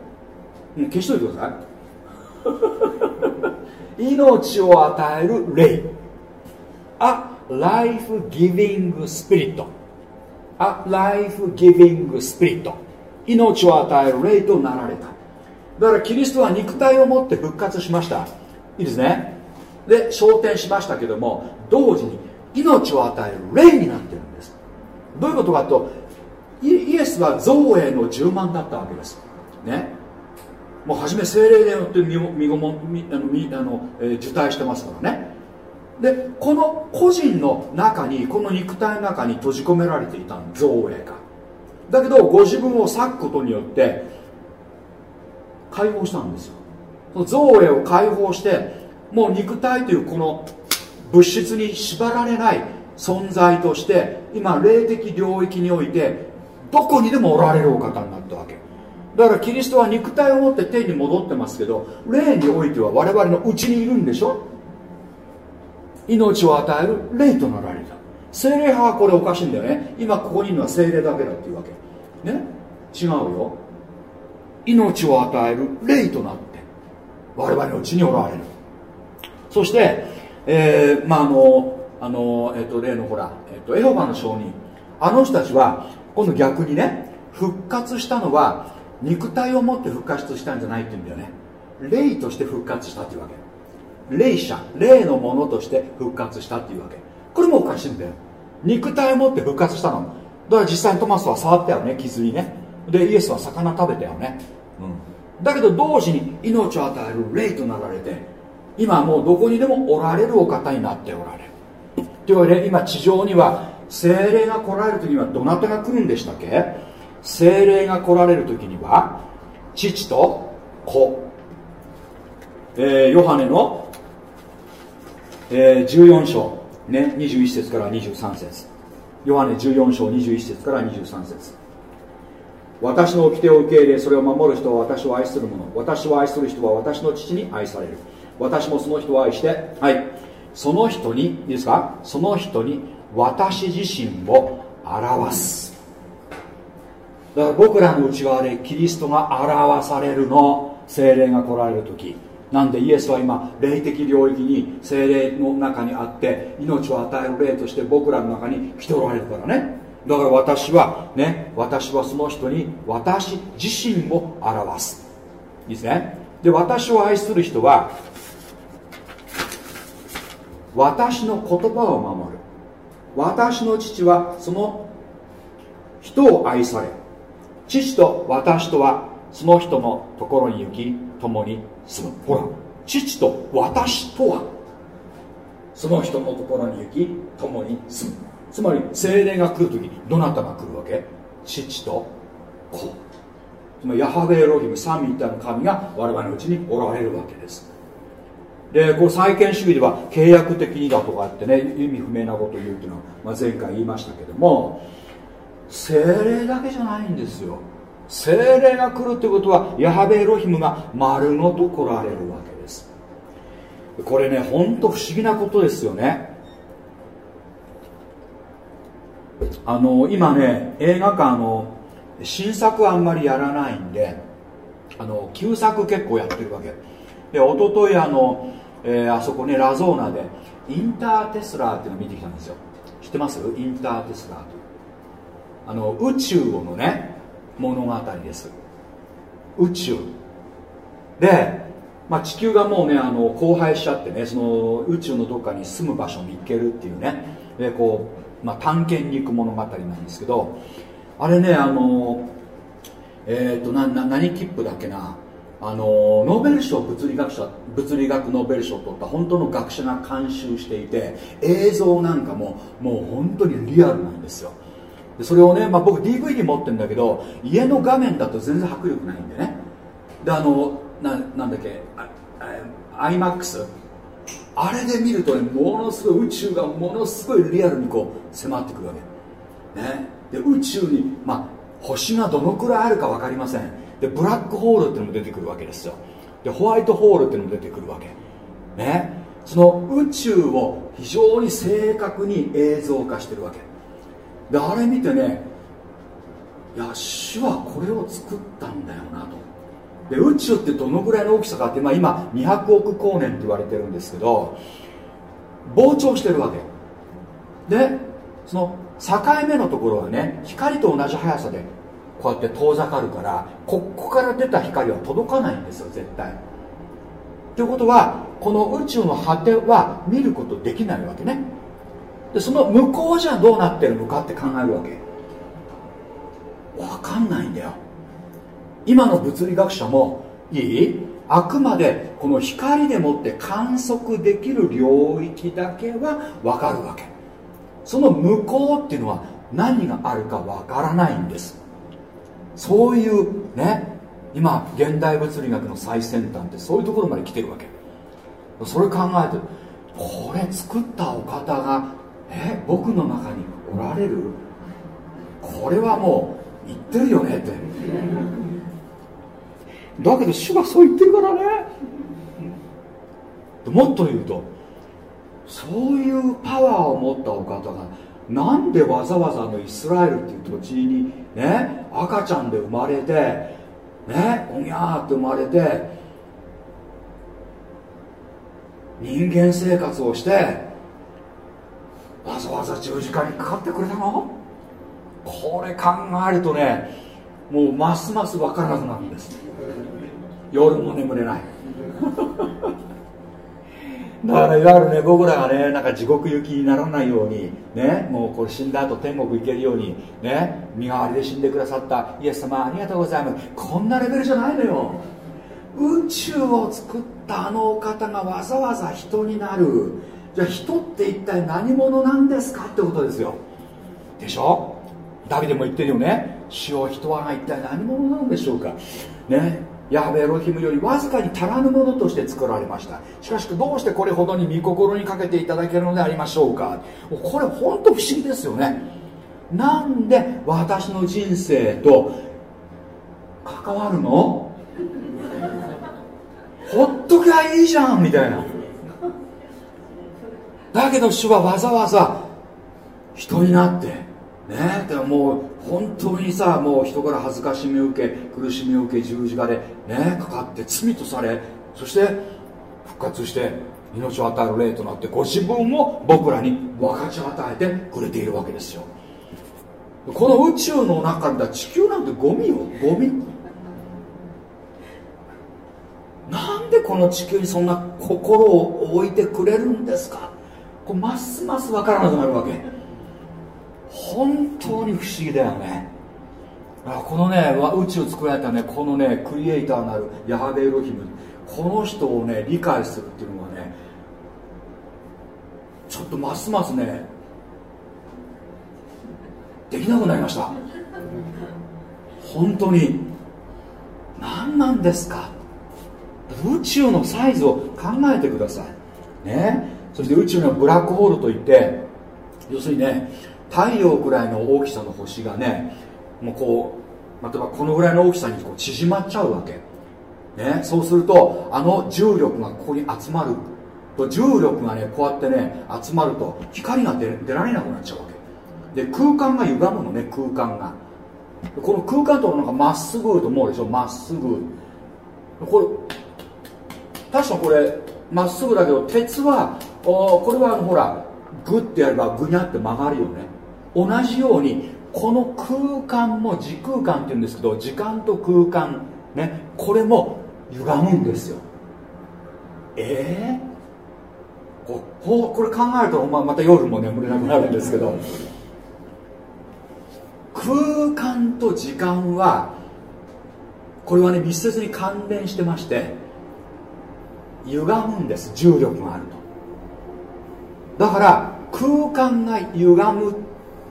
消しといてください。[laughs] 命を与える霊。A life giving spirit A life giving spirit 命を与える霊となられた。だからキリストは肉体を持って復活しました。いいですね。で昇天しましたけども同時に命を与える霊になってるんです。どういうことかとイエスは造営の10万だったわけです。ね。もう初め精霊によって身身ごも身あの身あの、えー、受胎してますからね。でこの個人の中にこの肉体の中に閉じ込められていた造営が。だけどご自分を裂くことによって解放したんですよ。造営を解放してもう肉体というこの物質に縛られない存在として今霊的領域においてどこにでもおられるお方になったわけ。だからキリストは肉体を持って天に戻ってますけど霊においては我々のうちにいるんでしょ？命を与える霊となられた。精霊派はこれおかしいんだよね。今ここにいるのは精霊だけだっていうわけ。ね？違うよ。命を与える霊となって我々のうちにおられる。そしてえー、まああのあの、えっと、例のほら、えっと、エホバの証人。あの人たちは今度逆にね復活したのは肉体を持って復活したんじゃないって言うんだよね。霊として復活したっていうわけ。霊者霊のものとして復活したっていうわけ。これもおかしいんだよ。肉体を持って復活したの。だから実際にトマスは触ったよね傷にね。でイエスは魚食べたよね、うん、だけど同時に命を与える霊となられて今もうどこにでもおられるお方になっておられる。というわけで今地上には精霊が来られる時にはどなたが来るんでしたっけ？精霊が来られる時には父と子、えー、ヨハネの、えー、14章、ね、21節から23節。ヨハネ14章21節から23節。私の掟を受け入れそれを守る人は私を愛する者。私を愛する人は私の父に愛される。私もその人を愛して。はい。その人にいいですか？その人に私自身を表す。だから僕らの内側でキリストが表されるの。精霊が来られる時。なんでイエスは今霊的領域に精霊の中にあって命を与える霊として僕らの中に来ておられるからね。だから私はね私はその人に私自身を表す。いいですね？で私を愛する人は私の言葉を守る。私の父はその人を愛され父と私とはその人のところに行き共に住む。ほら父と私とはその人のところに行き共に住む。つまり精霊が来るときにどなたが来るわけ？父と子。つまりヤハベエロヒム三位一体の神が我々のうちにおられるわけです。でこの債権主義では契約的にだとかってね意味不明なことを言うっていうのは、まあ、前回言いましたけども精霊だけじゃないんですよ。精霊が来るってことはヤハベエロヒムが丸ごと来られるわけです。これねほんと不思議なことですよね。あの今ね映画館の新作あんまりやらないんであの旧作結構やってるわけ。で一昨日あの、えー、あそこねラゾーナでインターテスラーっていうのを見てきたんですよ。知ってます？インターテスラーという。あの宇宙のね物語です。宇宙。で、まあ、地球がもうねあの荒廃しちゃってねその宇宙のどっかに住む場所を見つけるっていうね。でこう、まあ、探検に行く物語なんですけどあれねあのえっ、ー、となな何切符だっけな？あのノーベル賞物理学者物理学ノーベル賞を取った本当の学者が監修していて映像なんかももう本当にリアルなんですよ。でそれをね、まあ、僕 DVD 持ってるんだけど家の画面だと全然迫力ないんでね。であのななんだっけアイマックス？あれで見るとねものすごい宇宙がものすごいリアルにこう迫ってくるわけ。ね。で宇宙に、まあ、星がどのくらいあるか分かりません。でブラックホールっていうのも出てくるわけですよ。でホワイトホールっていうのも出てくるわけ。ね。その宇宙を非常に正確に映像化してるわけ。であれ見てねいや主はこれを作ったんだよなと。で宇宙ってどのぐらいの大きさかって、まあ、今200億光年って言われてるんですけど膨張してるわけ。でその境目のところはね光と同じ速さでこうやって遠ざかるからここから出た光は届かないんですよ絶対。ということはこの宇宙の果ては見ることできないわけね。でその向こうじゃどうなってるのかって考えるわけ。分かんないんだよ。今の物理学者もいい？あくまでこの光でもって観測できる領域だけは分かるわけ。その向こうっていうのは何があるか分からないんです。そういうね今現代物理学の最先端ってそういうところまで来てるわけ。それ考えてこれ作ったお方がえ僕の中におられる？これはもう言ってるよねって。だけど主はそう言ってるからね。もっと言うとそういうパワーを持ったお方がなんでわざわざのイスラエルっていう土地にね赤ちゃんで生まれてねおぎゃーって生まれて人間生活をしてわざわざ十字架にかかってくれたの？これ考えるとねもうますます分からなくなるんです。夜も眠れない。だからいわゆるね僕らがねなんか地獄行きにならないようにねもうこれ死んだ後天国行けるようにね身代わりで死んでくださったイエス様ありがとうございます。こんなレベルじゃないのよ。宇宙を作ったあのお方がわざわざ人になる。じゃあ人って一体何者なんですかってことですよ。でしょ？ダビデも言ってるよね。主を人は一体何者なんでしょうか。ね？ヤハベエロヒムよりわずかに足らぬものとして作られました。しかしどうしてこれほどに御心にかけていただけるのでありましょうか。これ本当不思議ですよね。なんで私の人生と関わるの？ほっときゃいいじゃんみたいな。だけど主はわざわざ人になってねでももう本当にさもう人から恥ずかしみを受け苦しみを受け十字架でねかかって罪とされそして復活して命を与える霊となってご自分を僕らに分かち与えてくれているわけですよ。この宇宙の中では地球なんてゴミよゴミ。なんでこの地球にそんな心を置いてくれるんですか？こうますます分からなくなるわけ。本当に不思議だよね。このね宇宙を作られたねこのねクリエイターなるヤハベエロヒム。この人をね理解するっていうのはねちょっとますますねできなくなりました。本当に。何なんですか？宇宙のサイズを考えてください。ね。そして宇宙のブラックホールといって要するにね太陽くらいの大きさの星がねもうこう例えばこのぐらいの大きさにこう縮まっちゃうわけ、ね、そうするとあの重力がここに集まる。と重力がねこうやってね集まると光が出出られなくなっちゃうわけ。で空間が歪むのね空間が。この空間となんかまっすぐと思うでしょ？まっすぐ。これ確かこれまっすぐだけど鉄はおこれはほらグッてやればぐにゃって曲がるよね。同じようにこの空間も時空間っていうんですけど時間と空間ねこれも歪むんですよ。ええー、ここれ考えると、まあ、また夜も眠れなくなるんですけど。空間と時間はこれはね密接に関連してまして歪むんです重力があると。だから空間が歪む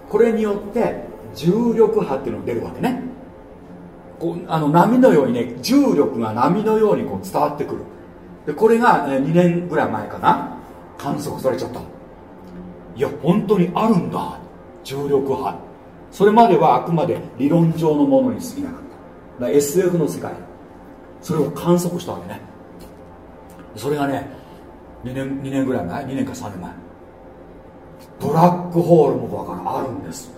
これによって重力波っていうのが出るわけね。こうあの波のようにね重力が波のようにこう伝わってくる。でこれが、2年ぐらい前かな。観測されちゃったいや本当にあるんだ。重力波。それまではあくまで理論上のものに過ぎなかった。だ SF の世界。それを観測したわけね。それがね2年 ,2 年ぐらい前2年か3年前。ブラックホールもだからあるんです。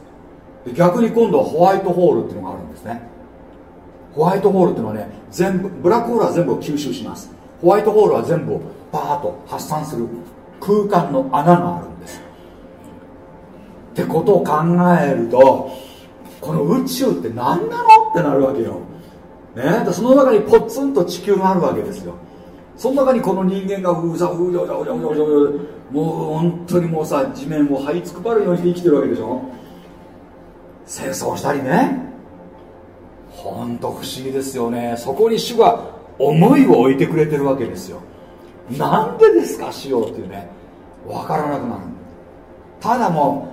で逆に今度はホワイトホールっていうのがあるんですね。ホワイトホールっていうのはね全部ブラックホールは全部を吸収します。ホワイトホールは全部をバーッと発散する空間の穴があるんです。ってことを考えるとこの宇宙って何なのってなるわけよ、ね、その中にポツンと地球があるわけですよ。その中にこの人間がうざうざうざうざうざうざうもう本当にもうさ地面を這いつくばるように生きてるわけでしょ？戦争したりね。本当不思議ですよね。そこに主が思いを置いてくれてるわけですよ。なんでですかしようっていうね。分からなくなる。ただも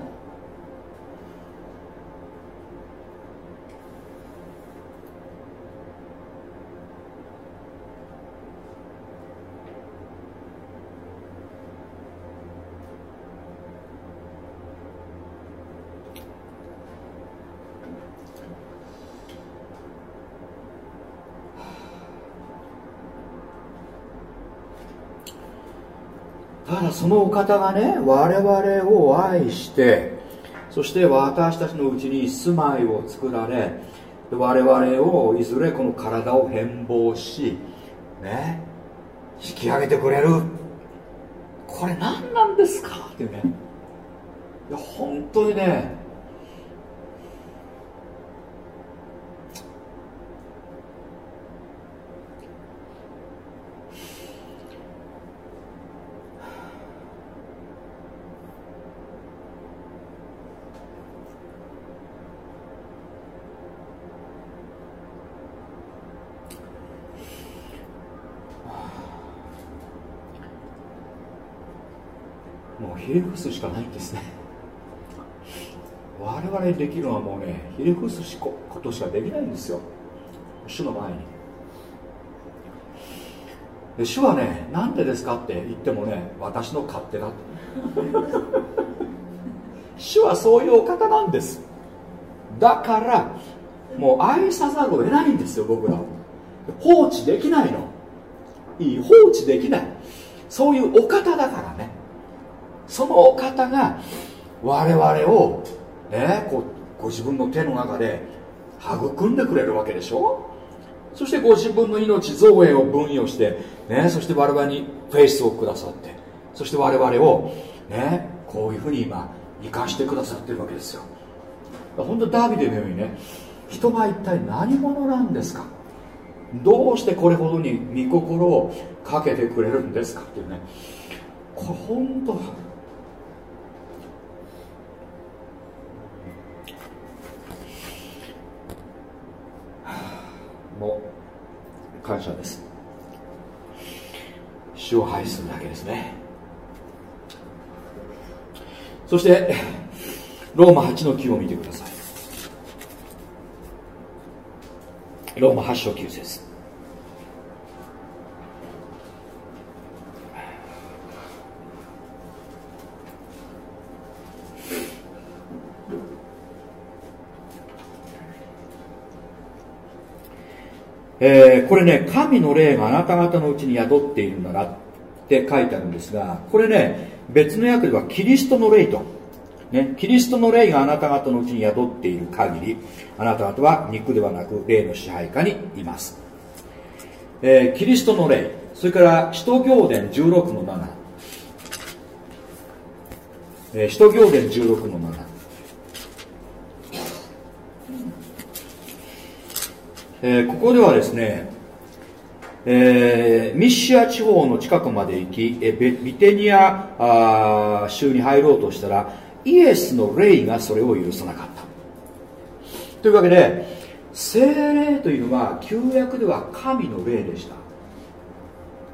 うただそのお方がね我々を愛してそして私たちのうちに住まいを作られ我々をいずれこの体を変貌しね引き上げてくれる。これ何なんですか？っていうね。いや本当にねひれ伏すしかないんですね。我々できるのはもうねひれ伏すことしかできないんですよ。主の前に。で主はねなんでですかって言ってもね私の勝手だ [laughs] 主はそういうお方なんです。だからもう愛さざるを得ないんですよ僕らを放置できないの。いい放置できない。そういうお方だからね。そのお方が我々を、ね、こうご自分の手の中で育んでくれるわけでしょ？そしてご自分の命造営を分与して、ね、そして我々にフェイスをくださってそして我々を、ね、こういうふうに今生かしてくださってるわけですよ。本当ダービデのようにね人が一体何者なんですか？どうしてこれほどに御心をかけてくれるんですかっていうね。これ本当も感謝です。主を排するだけですね。そしてローマ8の9を見てください。ローマ8章9節。えーこれね神の霊があなた方のうちに宿っているならって書いてあるんですがこれね別の訳ではキリストの霊と、ね、キリストの霊があなた方のうちに宿っている限りあなた方は肉ではなく霊の支配下にいます、えーキリストの霊それから使徒行伝16の7えー使徒行伝16の7えーここではですね、えーミッシア地方の近くまで行き、えービテニア州に入ろうとしたらイエスの霊がそれを許さなかった。というわけで精霊というのは旧約では神の霊でした。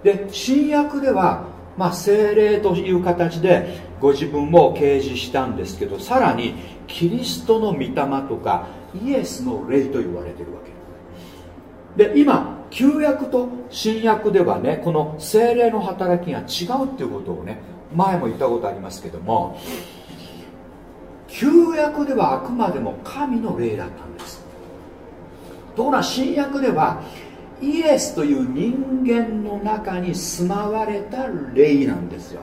で新約では、まあ、精霊という形でご自分を掲示したんですけどさらにキリストの御霊とかイエスの霊と言われてるわで今旧約と新約ではねこの精霊の働きが違うっていうことをね前も言ったことありますけども旧約ではあくまでも神の霊だったんです。ところが新約ではイエスという人間の中に住まわれた霊なんですよ、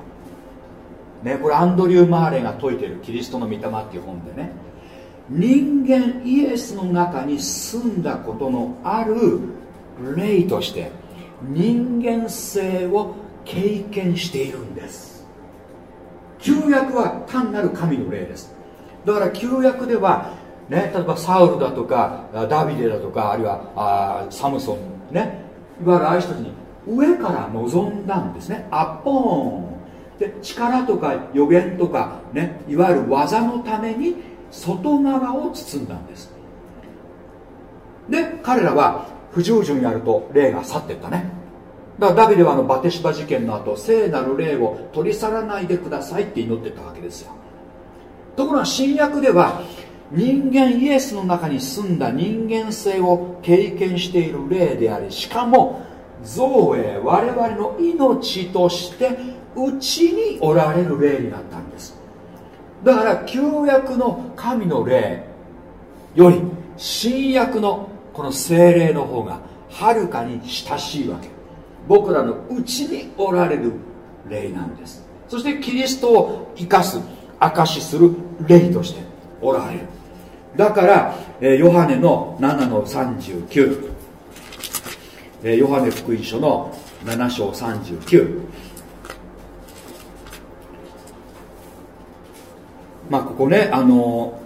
ね、これアンドリュー・マーレが説いてる「キリストの御霊」っていう本でね人間イエスの中に住んだことのある霊として人間性を経験しているんです。旧約は単なる神の霊です。だから旧約では、ね、例えばサウルだとかダビデだとかあるいはあサムソンねいわゆるああいう人たちに上から望んだんですね。アッポーン。で力とか予言とか、ね、いわゆる技のために外側を包んだんです。で彼らは不従順やると霊が去っていったね。だからダビデはあのバテシバ事件の後聖なる霊を取り去らないでくださいって祈ってたわけですよ。ところが新約では人間イエスの中に住んだ人間性を経験している霊でありしかも造営我々の命としてうちにおられる霊になったんです。だから旧約の神の霊より新約のこの精霊の方がはるかに親しいわけ。僕らのうちにおられる霊なんです。そしてキリストを生かす証しする霊としておられる。だから、えーヨハネの7の39、えーヨハネ福音書の7章39まあここねあの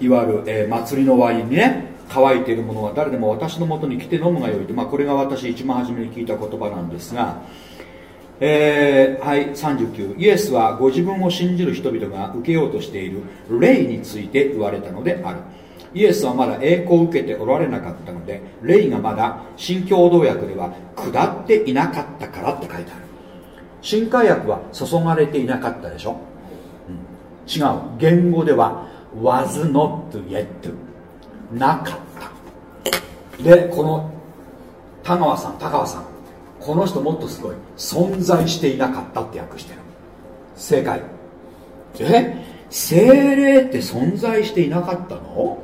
いわゆる、えー祭りのワインにね乾いているものは誰でも私のもとに来て飲むがよいと、まあ、これが私一番初めに聞いた言葉なんですがえーはい39イエスはご自分を信じる人々が受けようとしている霊について言われたのである。イエスはまだ栄光を受けておられなかったので霊がまだ新共同訳では下っていなかったからって書いてある。新海訳は注がれていなかったでしょ、違う。言語では was not yet なかった。でこの田川さん田川さん。この人もっとすごい。存在していなかったって訳してる。正解。え？精霊って存在していなかったの？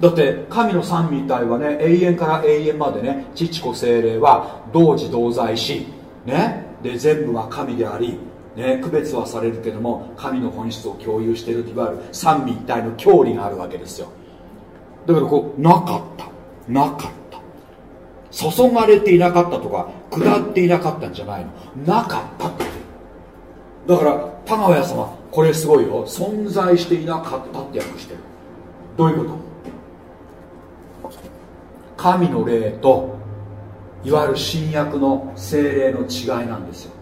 だって神の三位一体はね永遠から永遠までね父子精霊は同時同在しね？で全部は神でありね、区別はされるけども神の本質を共有しているといわゆる三位一体の教理があるわけですよ。だからこうなかった。なかった。注がれていなかったとか下っていなかったんじゃないの。なかったって。だから田川屋様これすごいよ。存在していなかったって訳してる。どういうこと？神の霊といわゆる新約の精霊の違いなんですよ。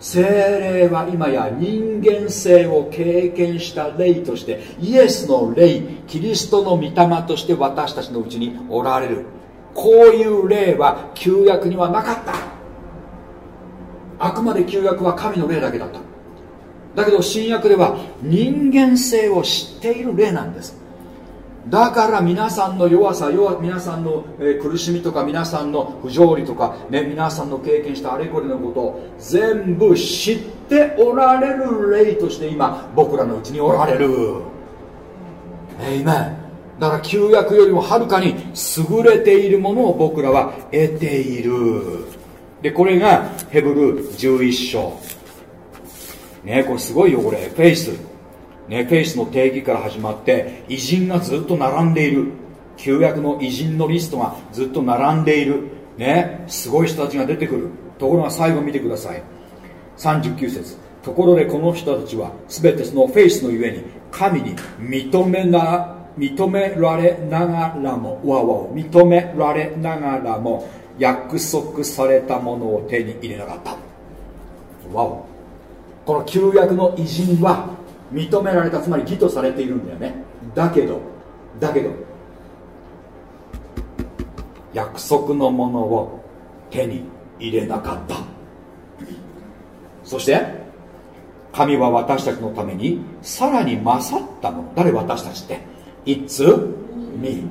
精霊は今や人間性を経験した霊としてイエスの霊キリストの御霊として私たちのうちにおられる。こういう霊は旧約にはなかった。あくまで旧約は神の霊だけだっただけど新約では人間性を知っている霊なんです。だから皆さんの弱さ弱皆さんの、苦しみとか皆さんの不条理とか、ね、皆さんの経験したあれこれのことを全部知っておられる霊として今僕らのうちにおられる。えいめだから旧約よりもはるかに優れているものを僕らは得ている。でこれがヘブル11章。ねこれすごいよこれ。フェイス。ねフェイスの定義から始まって偉人がずっと並んでいる。旧約の偉人のリストがずっと並んでいる。ねすごい人たちが出てくる。ところが最後見てください。39節。ところでこの人たちは全てそのフェイスのゆえに神に認めな認められながらもわわ認められながらも約束されたものを手に入れなかった。わお。この旧約の偉人は認められたつまり義とされているんだよね。だけどだけど約束のものを手に入れなかった。そして神は私たちのためにさらに勝ったもの。誰？私たちって。It's me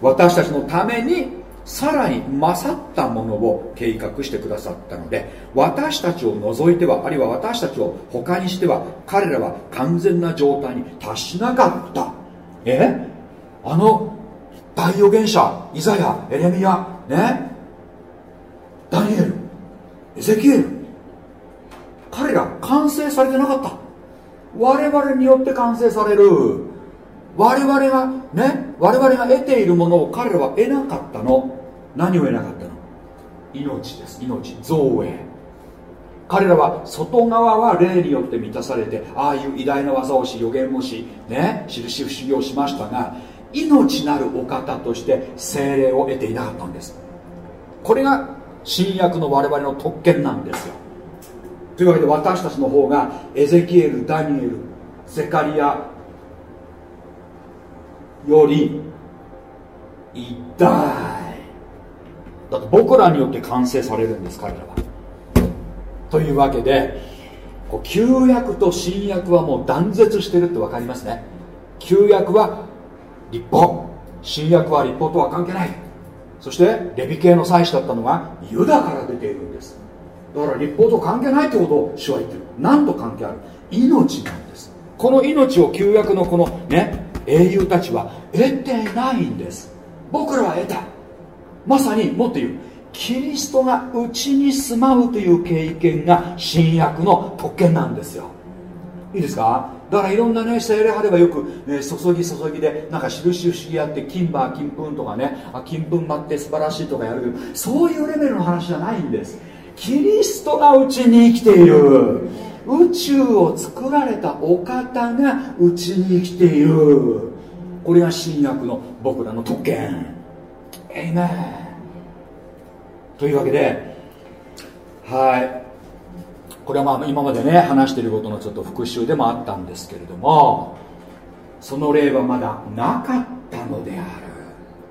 私たちのためにさらに勝ったものを計画してくださったので私たちを除いてはあるいは私たちを他にしては彼らは完全な状態に達しなかった。え？あの大預言者イザヤエレミアね？ダニエルエゼキエル。彼ら完成されてなかった。我々によって完成される。我々がね？我々が得ているものを彼らは得なかったの。何を得なかったの？命です命。造営彼らは外側は霊によって満たされてああいう偉大な技をし予言もしね印不思議をしましたが命なるお方として精霊を得ていなかったんです。これが新約の我々の特権なんですよ。というわけで私たちの方がエゼキエルダニエルゼカリアより偉大だって僕らによって完成されるんです彼らは。というわけで旧約と新約はもう断絶してるって分かりますね。旧約は立法。新約は立法とは関係ない。そしてレビ系の祭司だったのがユダから出ているんです。だから立法と関係ないってことを主は言ってる。何と関係ある。命なんです。この命を旧約のこのね英雄たちは得てないんです。僕らは得た。まさにもっと言うキリストがうちに住まうという経験が新約の特権なんですよ。いいですか？だからいろんなね精霊派ではよく、ね、注ぎ注ぎでなんか印不思議やって金馬金粉とかねあ金粉舞って素晴らしいとかやるけどそういうレベルの話じゃないんです。キリストがうちに生きている。宇宙を作られたお方がうちに生きている。これが新約の僕らの特権。エイメンというわけではい。これはまあ今までね話していることのちょっと復習でもあったんですけれどもその例はまだなかったのであ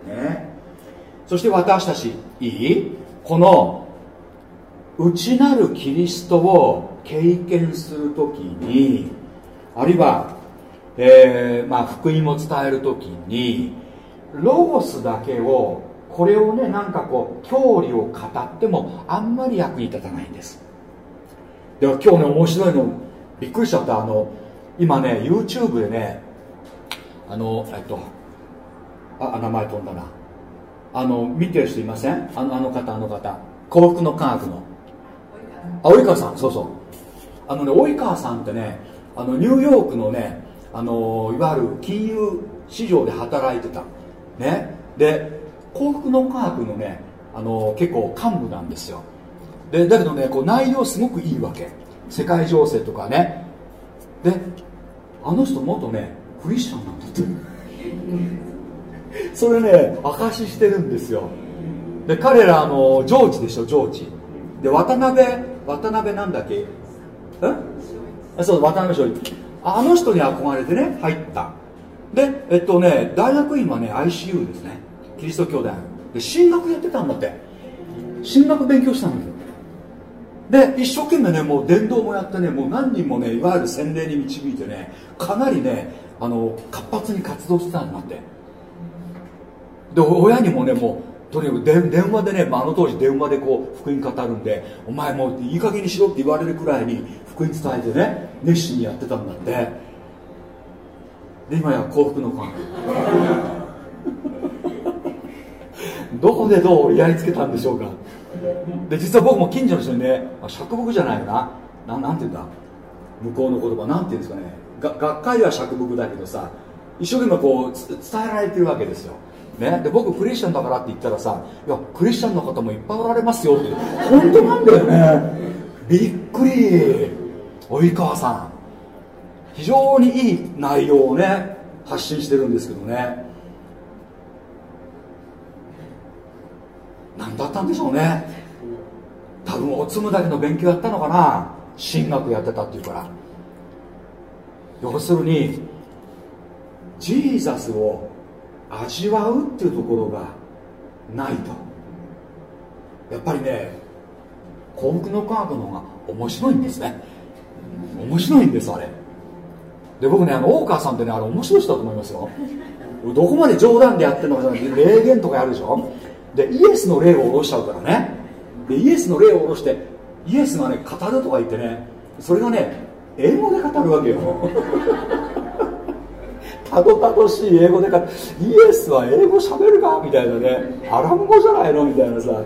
る、ね、そして私たちいい？この内なるキリストを経験するときにあるいは、えーまあ、福音を伝えるときにロゴスだけをこれをねなんかこう教理を語ってもあんまり役に立たないんです。では今日ね面白いのびっくりしちゃった。あの今ね YouTube でねあのえっとあ名前飛んだな。あの見てる人いません？あのあの方あの方。幸福の科学の。あ及川さん。そうそう。あのね及川さんってねあのニューヨークのねあのいわゆる金融市場で働いてた。ね。で幸福の科学のねあの結構幹部なんですよ。でだけどねこう内容すごくいいわけ。世界情勢とかね。であの人元ねクリスチャンなんだって。[laughs] それね証ししてるんですよ。で彼らあのジョージでしょジョージ。で渡辺渡辺なんだっけ？え？そう渡辺翔あの人に憧れてね入った。でえっとね大学院はね ICU ですね。キリスト教大で進学やってたんだって。進学勉強したんだよ。で一生懸命ねもう伝道もやってねもう何人もねいわゆる洗礼に導いてねかなりねあの活発に活動してたんだって。で親にもねもうとにかく電話でね、まあ、あの当時電話でこう福音語るんでお前もういい加減にしろって言われるくらいに福音伝えてね熱心にやってたんだって。で今や幸福の科学どこでどう折りつけたんでしょうか？で実は僕も近所の人にね釈伏じゃないよな。ななんて言うんだ？向こうの言葉。なんて言うんですかね。が学会では釈伏だけどさ一生懸命こう伝えられてるわけですよ。ね、で僕クリスチャンだからって言ったらさいやクリスチャンの方もいっぱいおられますよって。本当なんだよね。びっくり。及川さん。非常にいい内容をね発信してるんですけどね。何だったんでしょうね。多分おつむだけの勉強やったのかな。進学やってたっていうから。要するにジーザスを味わうっていうところがないと。やっぱりね幸福のカードの方が面白いんですね。面白いんですあれ。で僕ねあの大川さんってねあれ面白い人だと思いますよ。どこまで冗談でやってるのかじゃなくて霊言とかやるでしょ。でイエスの霊を下ろしちゃうからね。でイエスの霊を下ろしてイエスがね語るとか言ってねそれがね英語で語るわけよ。[laughs] たどたどしい英語で語る。イエスは英語喋るか？みたいなね。アラム語じゃないの？みたいなさ。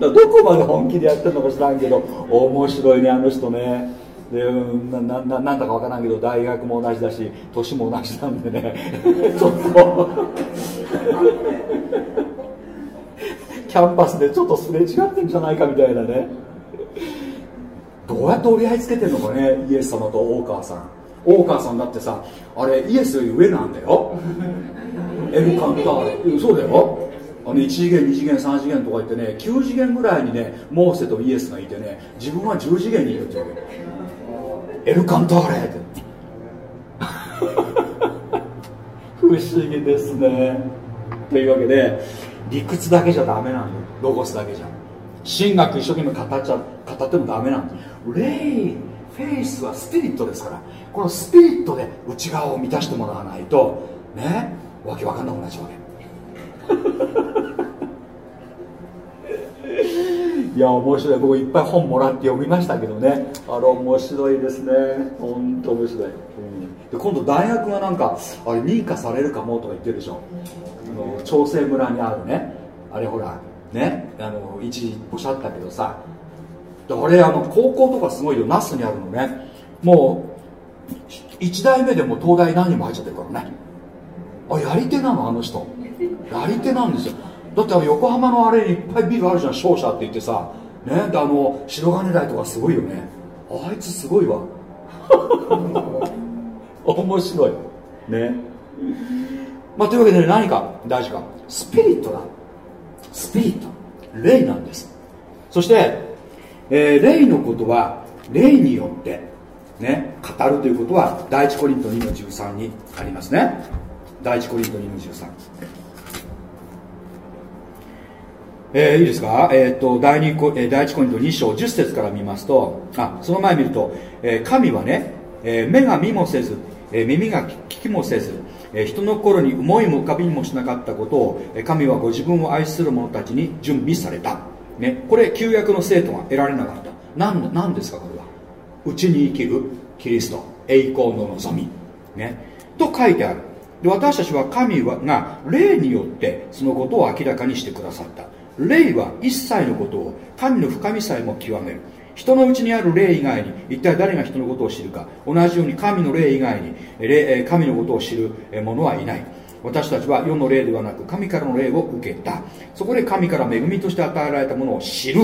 どこまで本気でやってるのか知らんけど面白いねあの人ね。でなななんだかわからんけど大学も同じだし年も同じなんでね。[laughs] ちょっと。キャンパスでちょっとすれ違ってんじゃないかみたいなね。どうやって折り合いつけてるのかねイエス様と大川さん。大川さんだってさあれイエスより上なんだよ。エルカンターそうだよ。あの1次元2次元3次元とか言ってね9次元ぐらいにねモーセとイエスがいてね自分は10次元にいるってわけ。エルカンターレって。[laughs] 不思議ですね。というわけで理屈だけじゃダメなんだよ。ロゴスだけじゃ神学一生懸命語っちゃ語ってもダメなんだ霊フェイスはスピリットですから。このスピリットで内側を満たしてもらわないとねわけわかんなくなっちゃうわけ。[laughs] いや面白い。僕いっぱい本もらって読みましたけどね。あれ面白いですね。本当面白い、うん、で今度大学がなんかあれ認可されるかもとか言ってるでしょ。あの長生村にあるね。あれほらねあの一時おっしゃったけどさあれあの高校とかすごいよ。那須にあるのね。もう1代目でも東大何人も入っちゃってるからね。あやり手なの？あの人。やり手なんですよ。だって横浜のあれいっぱいビルあるじゃん商社って言ってさ。ねであの白金台とかすごいよね。あいつすごいわ。[laughs] 面白い。ね。まあというわけで、何か大事か。スピリットだ。スピリット。霊なんです。そして、えー、霊のことは霊によってね語るということは第一コリント2の13にありますね。第一コリント2の13えー、いいですか、えーと第二コえ、第一コリント2章10節から見ますとあその前見ると、えー、神はね、えー、目が見もせず、えー、耳が聞きもせず、人の心に思いも浮かびもしなかったことを、神はご自分を愛する者たちに準備された、ね、これ旧約の生徒が得られなかった。何何ですかこれは？うちに生きるキリスト。栄光の望み、ね、と書いてある。で私たちは神はが霊によってそのことを明らかにしてくださった。霊は一切のことを神の深みさえも極める。人のうちにある霊以外に一体誰が人のことを知るか。同じように神の霊以外に神のことを知る者はいない。私たちは世の霊ではなく神からの霊を受けた。そこで神から恵みとして与えられたものを知る、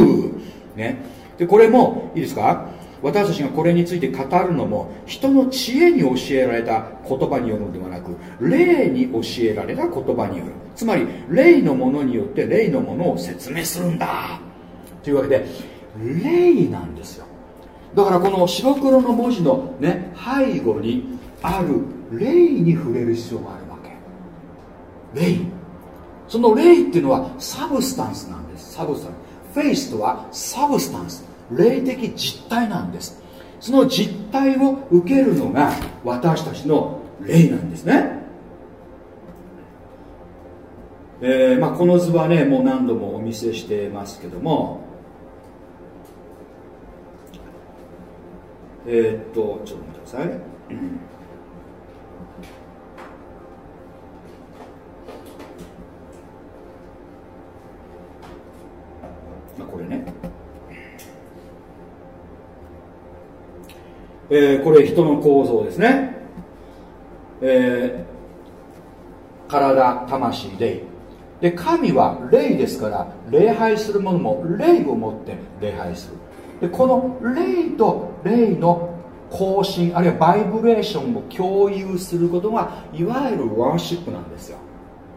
ね、でこれもいいですか？私たちがこれについて語るのも人の知恵に教えられた言葉によるのではなく霊に教えられた言葉による。つまり霊のものによって霊のものを説明するんだ。というわけで霊なんですよ。だからこの白黒の文字のね背後にある霊に触れる必要があるわけ。霊。その霊っていうのはサブスタンスなんです。サブスタンス。フェイスとはサブスタンス。霊的実体なんです。その実体を受けるのが私たちの霊なんですね。えーまあ、この図はねもう何度もお見せしてますけどもえー、っとちょっと待ってください、ね、これね、えー、これ人の構造ですね、えー、体魂霊。で神は霊ですから礼拝する者も霊を持って礼拝する。でこの霊と霊の更新あるいはバイブレーションを共有することがいわゆるワーシップなんですよ、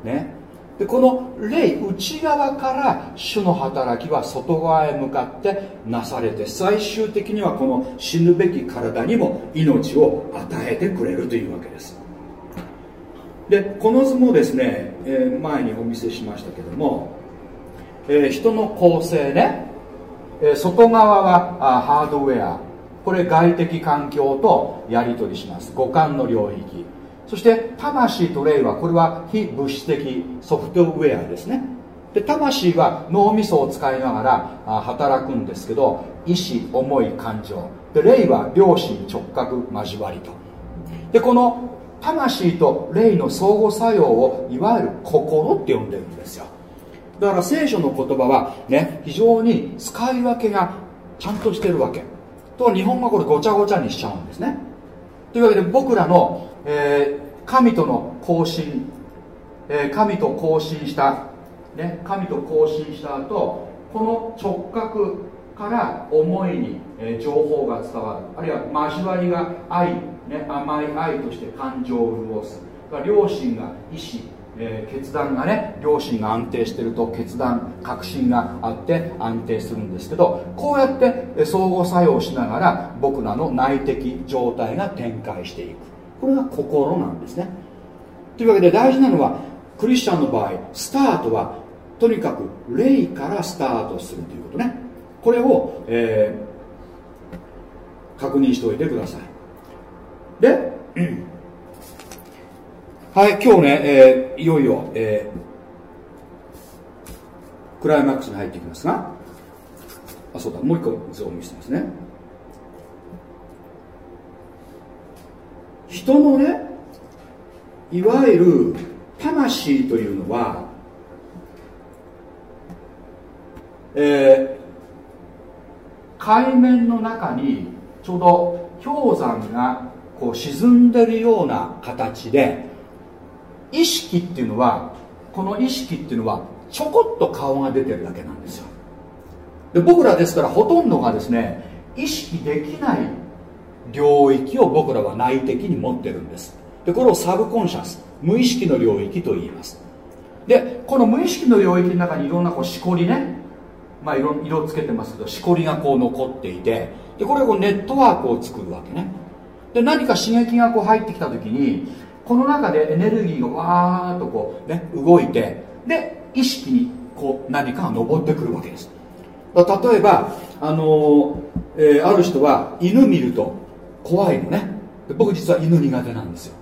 ね、でこの霊内側から主の働きは外側へ向かってなされて最終的にはこの死ぬべき体にも命を与えてくれるというわけです。でこの図もですね、え、前にお見せしましたけども、え、人の構成ね、え、外側はあハードウェア。これ外的環境とやり取りします。五感の領域。そして魂と霊はこれは非物質的ソフトウェアですね。で魂は脳みそを使いながら働くんですけど意志思い感情。で霊は良心直角交わりと。でこの魂と霊の相互作用をいわゆる心って呼んでるんですよ。だから聖書の言葉はね非常に使い分けがちゃんとしてるわけ。と日本語はこれごちゃごちゃにしちゃうんですね。というわけで僕らの、えー、神との交信、えー、神と交信した、ね、神と交信した後この直角から思いに、えー、情報が伝わる。あるいは交わりが愛、ね、甘い愛として感情を潤す。両親が意志えー、決断がね両親が安定してると決断確信があって安定するんですけどこうやって相互作用しながら僕らの内的状態が展開していく。これが心なんですね。というわけで大事なのはクリスチャンの場合スタートはとにかく霊からスタートするということね。これを、えー、確認しておいてください。で、うんはい今日ね、えー、いよいよ、えー、クライマックスに入っていきますがあそうだもう一個図を見せてますね。人のねいわゆる魂というのはえー、海面の中にちょうど氷山がこう沈んでるような形で意識っていうのはこの意識っていうのはちょこっと顔が出てるだけなんですよ。で僕らですからほとんどがですね意識できない領域を僕らは内的に持ってるんです。でこれをサブコンシャス無意識の領域と言います。でこの無意識の領域の中にいろんなこうしこりねまあ色色つけてますけどしこりがこう残っていてでこれをネットワークを作るわけね。で何か刺激がこう入ってきた時にこの中でエネルギーがわーっとこうね動いてで意識にこう何かが上ってくるわけです。例えばあの、えー、ある人は犬見ると怖いのね。僕実は犬苦手なんですよ。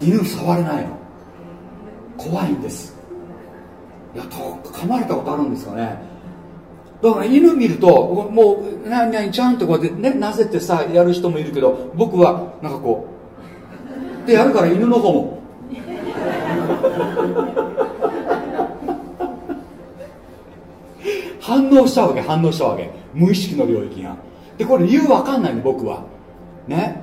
犬触れないの。怖いんです。いや噛まれたことあるんですかね。だから犬見るともう何々ちゃんとこうやってねなぜってさやる人もいるけど僕はなんかこうでやるから犬の方も。反応したわけ反応したわけ。無意識の領域が。でこれ理由わかんないの僕は。ね。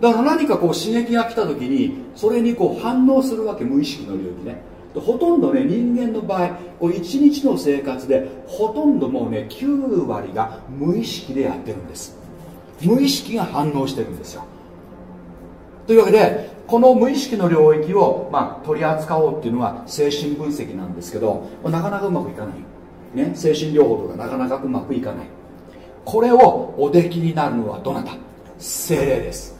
だから何かこう刺激が来た時にそれにこう反応するわけ無意識の領域ね。ほとんどね人間の場合こう1日の生活でほとんどもうね9割が無意識でやってるんです。無意識が反応してるんですよ。というわけでこの無意識の領域を、まあ、取り扱おうっていうのは精神分析なんですけどなかなかうまくいかない、ね、精神療法とかなかなかうまくいかない。これをおできになるのはどなた？精霊です。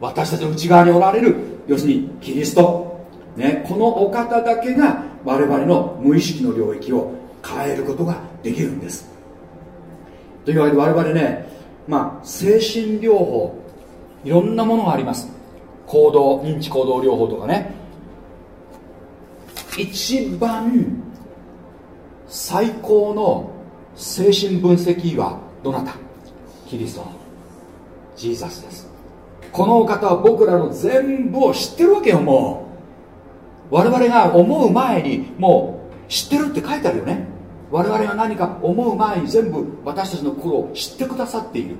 私たちの内側におられる要するにキリスト、ね、このお方だけが我々の無意識の領域を変えることができるんです。というわけで我々ね、まあ、精神療法いろんなものがあります。行動認知行動療法とかね。一番最高の精神分析はどなた？キリスト。ジーザスです。このお方は僕らの全部を知ってるわけよもう。我々が思う前にもう知ってるって書いてあるよね。我々が何か思う前に全部私たちの心を知ってくださっている。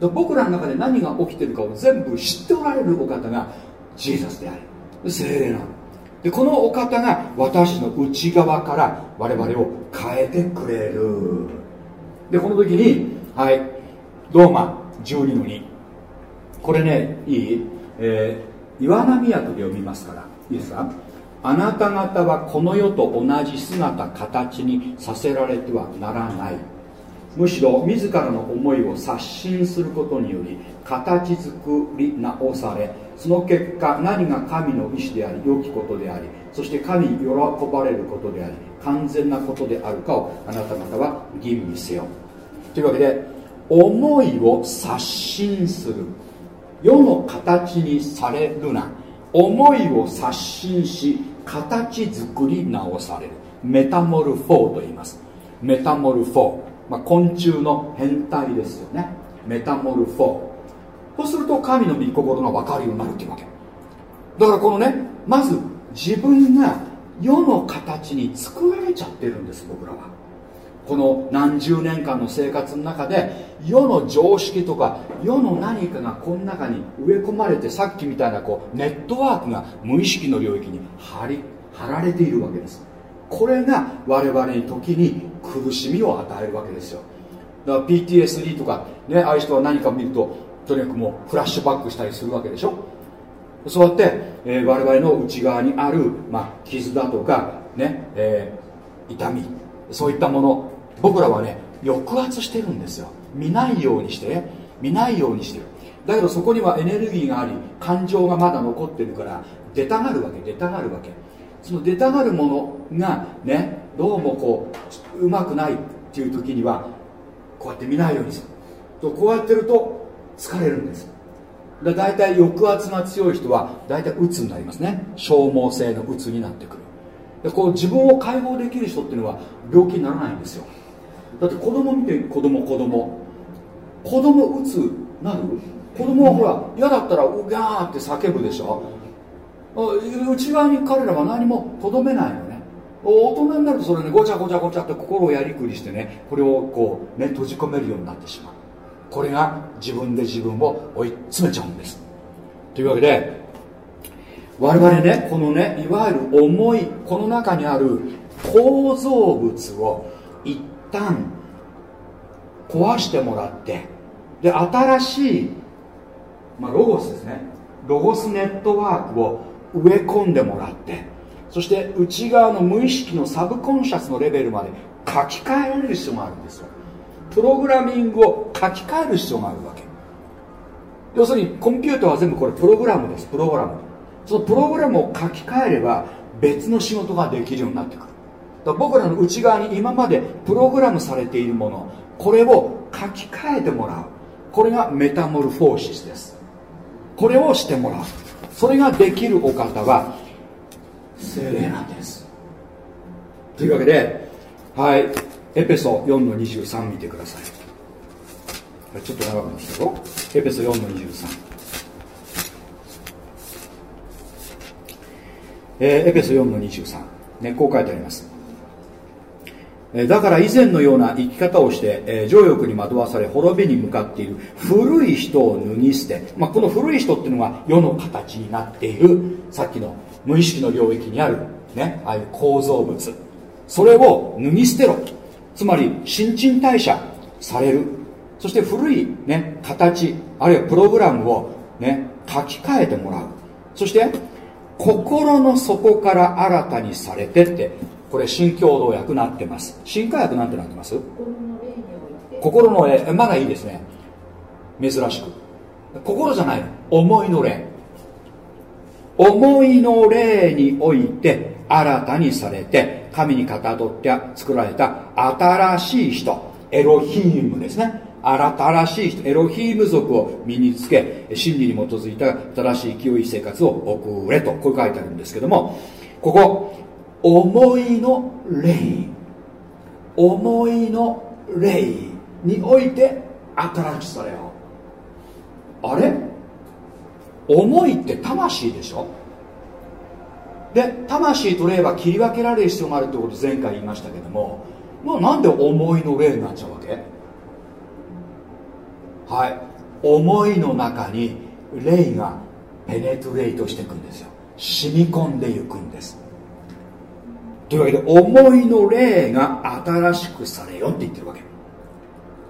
僕らの中で何が起きてるかを全部知っておられるお方がジーザスであり精霊なの。でこのお方が私の内側から我々を変えてくれる。でこの時にはいローマ12の2これねいい、えー、岩波役で読みますから。いいですかあなた方はこの世と同じ姿形にさせられてはならない。むしろ自らの思いを刷新することにより形作り直されその結果何が神の意志であり良きことでありそして神に喜ばれることであり完全なことであるかをあなた方は吟味せよ。というわけで思いを刷新する。世の形にされるな。思いを刷新し形作り直される。メタモルフォーと言います。メタモルフォー、まあ、昆虫の変態ですよね。メタモルフォー。そうすると神の御心が分かるようになるっていうわけ。だからこのねまず自分が世の形に作られちゃってるんです僕らは。この何十年間の生活の中で世の常識とか世の何かがこの中に植え込まれてさっきみたいなこうネットワークが無意識の領域に張り張られているわけです。これが我々に時に苦しみを与えるわけですよ。だから PTSD とかねああいう人は何か見るととにかくもうフラッシュバックしたりするわけでしょ。そうやって、えー、我々の内側にある、まあ、傷だとかね、えー、痛みそういったもの僕らはね抑圧してるんですよ。見ないようにして見ないようにしてる。だけどそこにはエネルギーがあり感情がまだ残ってるから出たがるわけ出たがるわけ。その出たがるものがねどうもこううまくないっていう時にはこうやって見ないようにする。とこうやってると疲れるんです。だ大体抑圧が強い人は大体鬱になりますね。消耗性の鬱になってくる。でこう自分を解放できる人っていうのは病気にならないんですよ。だって子供見て子供子供。子供打つなる？子供はほら嫌だったらうギャーって叫ぶでしょ。内側に彼らは何もとどめないのね。大人になるとそれねごちゃごちゃごちゃって心をやりくりしてねこれをこうね閉じ込めるようになってしまう。これが自分で自分を追い詰めちゃうんです。というわけで我々ねこのねいわゆる思いこの中にある構造物を一旦壊してもらってで新しい、まあ、ロゴスですね。ロゴスネットワークを植え込んでもらってそして内側の無意識のサブコンシャスのレベルまで書き換えられる必要があるんですよ。プログラミングを書き換える必要があるわけ。要するにコンピューターは全部これプログラムです。プログラム。そのプログラムを書き換えれば別の仕事ができるようになってくる。僕らの内側に今までプログラムされているものこれを書き換えてもらう。これがメタモルフォーシスです。これをしてもらう。それができるお方は精霊なんです。というわけではいエペソ4の23見てください。ちょっと長くなったよエペソ4の23えー、エペソ4の23、ね、こう書いてありますだから以前のような生き方をして、え、情欲に惑わされ滅びに向かっている。古い人を脱ぎ捨て、まあ、この古い人っていうのが世の形になっている。さっきの無意識の領域にある、ね、ああいう構造物。それを脱ぎ捨てろ。つまり新陳代謝される。そして古い、ね、形。あるいはプログラムを、ね、書き換えてもらう。そして心の底から新たにされてって。これ新共同訳なってます。新化訳なんてなってます？心の霊まだいいですね。珍しく。心じゃない思いの霊。思いの霊において新たにされて神にかたどって作られた新しい人。エロヒームですね。新しい人。エロヒーム族を身につけ真理に基づいた正しい清い生活を送れとこう書いてあるんですけどもここ思いの霊。思いの霊において新しされよ。あれ？思いって魂でしょ？で魂と霊は切り分けられる必要があるってこと前回言いましたけどもまあなんで思いの霊になっちゃうわけ？はい。思いの中に霊がペネトレートしていくんですよ。染み込んでいくんです。というわけで思いの霊が新しくされよって言ってるわけ。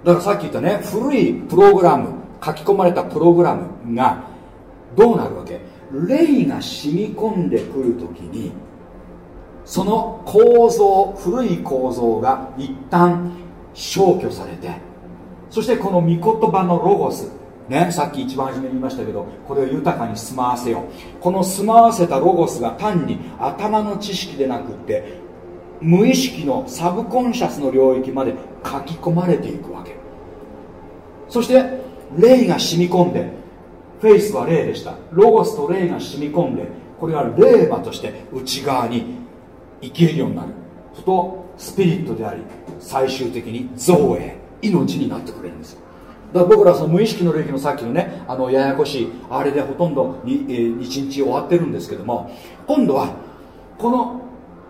だからさっき言ったね古いプログラム書き込まれたプログラムがどうなるわけ？霊が染み込んでくるときにその構造古い構造が一旦消去されてそしてこの御言葉のロゴスね、さっき一番初めに言いましたけどこれを豊かに住まわせよう。この住まわせたロゴスが単に頭の知識でなくって無意識のサブコンシャスの領域まで書き込まれていくわけ。そして霊が染み込んでフェイスは霊でした。ロゴスと霊が染み込んでこれが霊馬として内側に生きるようになる。するとスピリットであり最終的に造営命になってくれるんですだから僕らはその無意識の領域のさっきのねあのややこしいあれでほとんどに、えー、1日終わってるんですけども今度はこの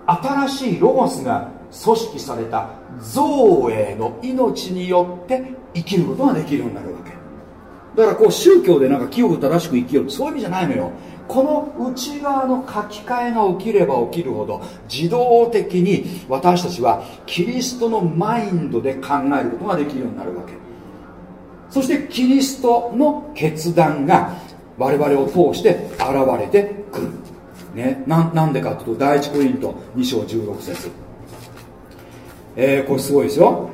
新しいロゴスが組織された造営の命によって生きることができるようになるわけ。だからこう宗教でなんか清く正しく生きようそういう意味じゃないのよ。この内側の書き換えが起きれば起きるほど自動的に私たちはキリストのマインドで考えることができるようになるわけ。そしてキリストの決断が我々を通して現れてくる、ね、ななんでかというと第一コリント2章16節。えー、これすごいですよ。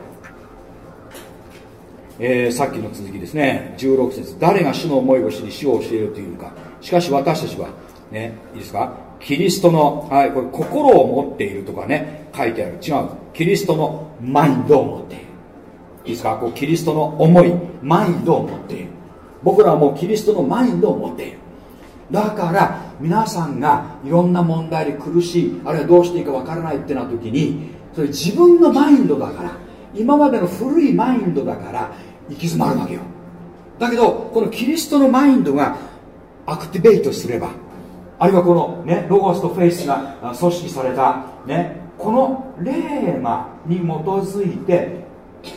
えー、さっきの続きですね。16節。誰が主の思いを知り主を教えるというのか。しかし私たちはねいいですか？キリストの、はい、これ心を持っているとかね書いてある。違う。キリストのマインドを持っている。いいですか？こうキリストの思いマインドを持って。いる僕らはもうキリストのマインドを持っている。だから皆さんがいろんな問題で苦しいあるいはどうしていいかわからないってな時にそれ自分のマインドだから今までの古いマインドだから行き詰まるわけよ。だけどこのキリストのマインドがアクティベートすればあるいはこの、ね、ロゴスとフェイスが組織された、ね、このレーマに基づいて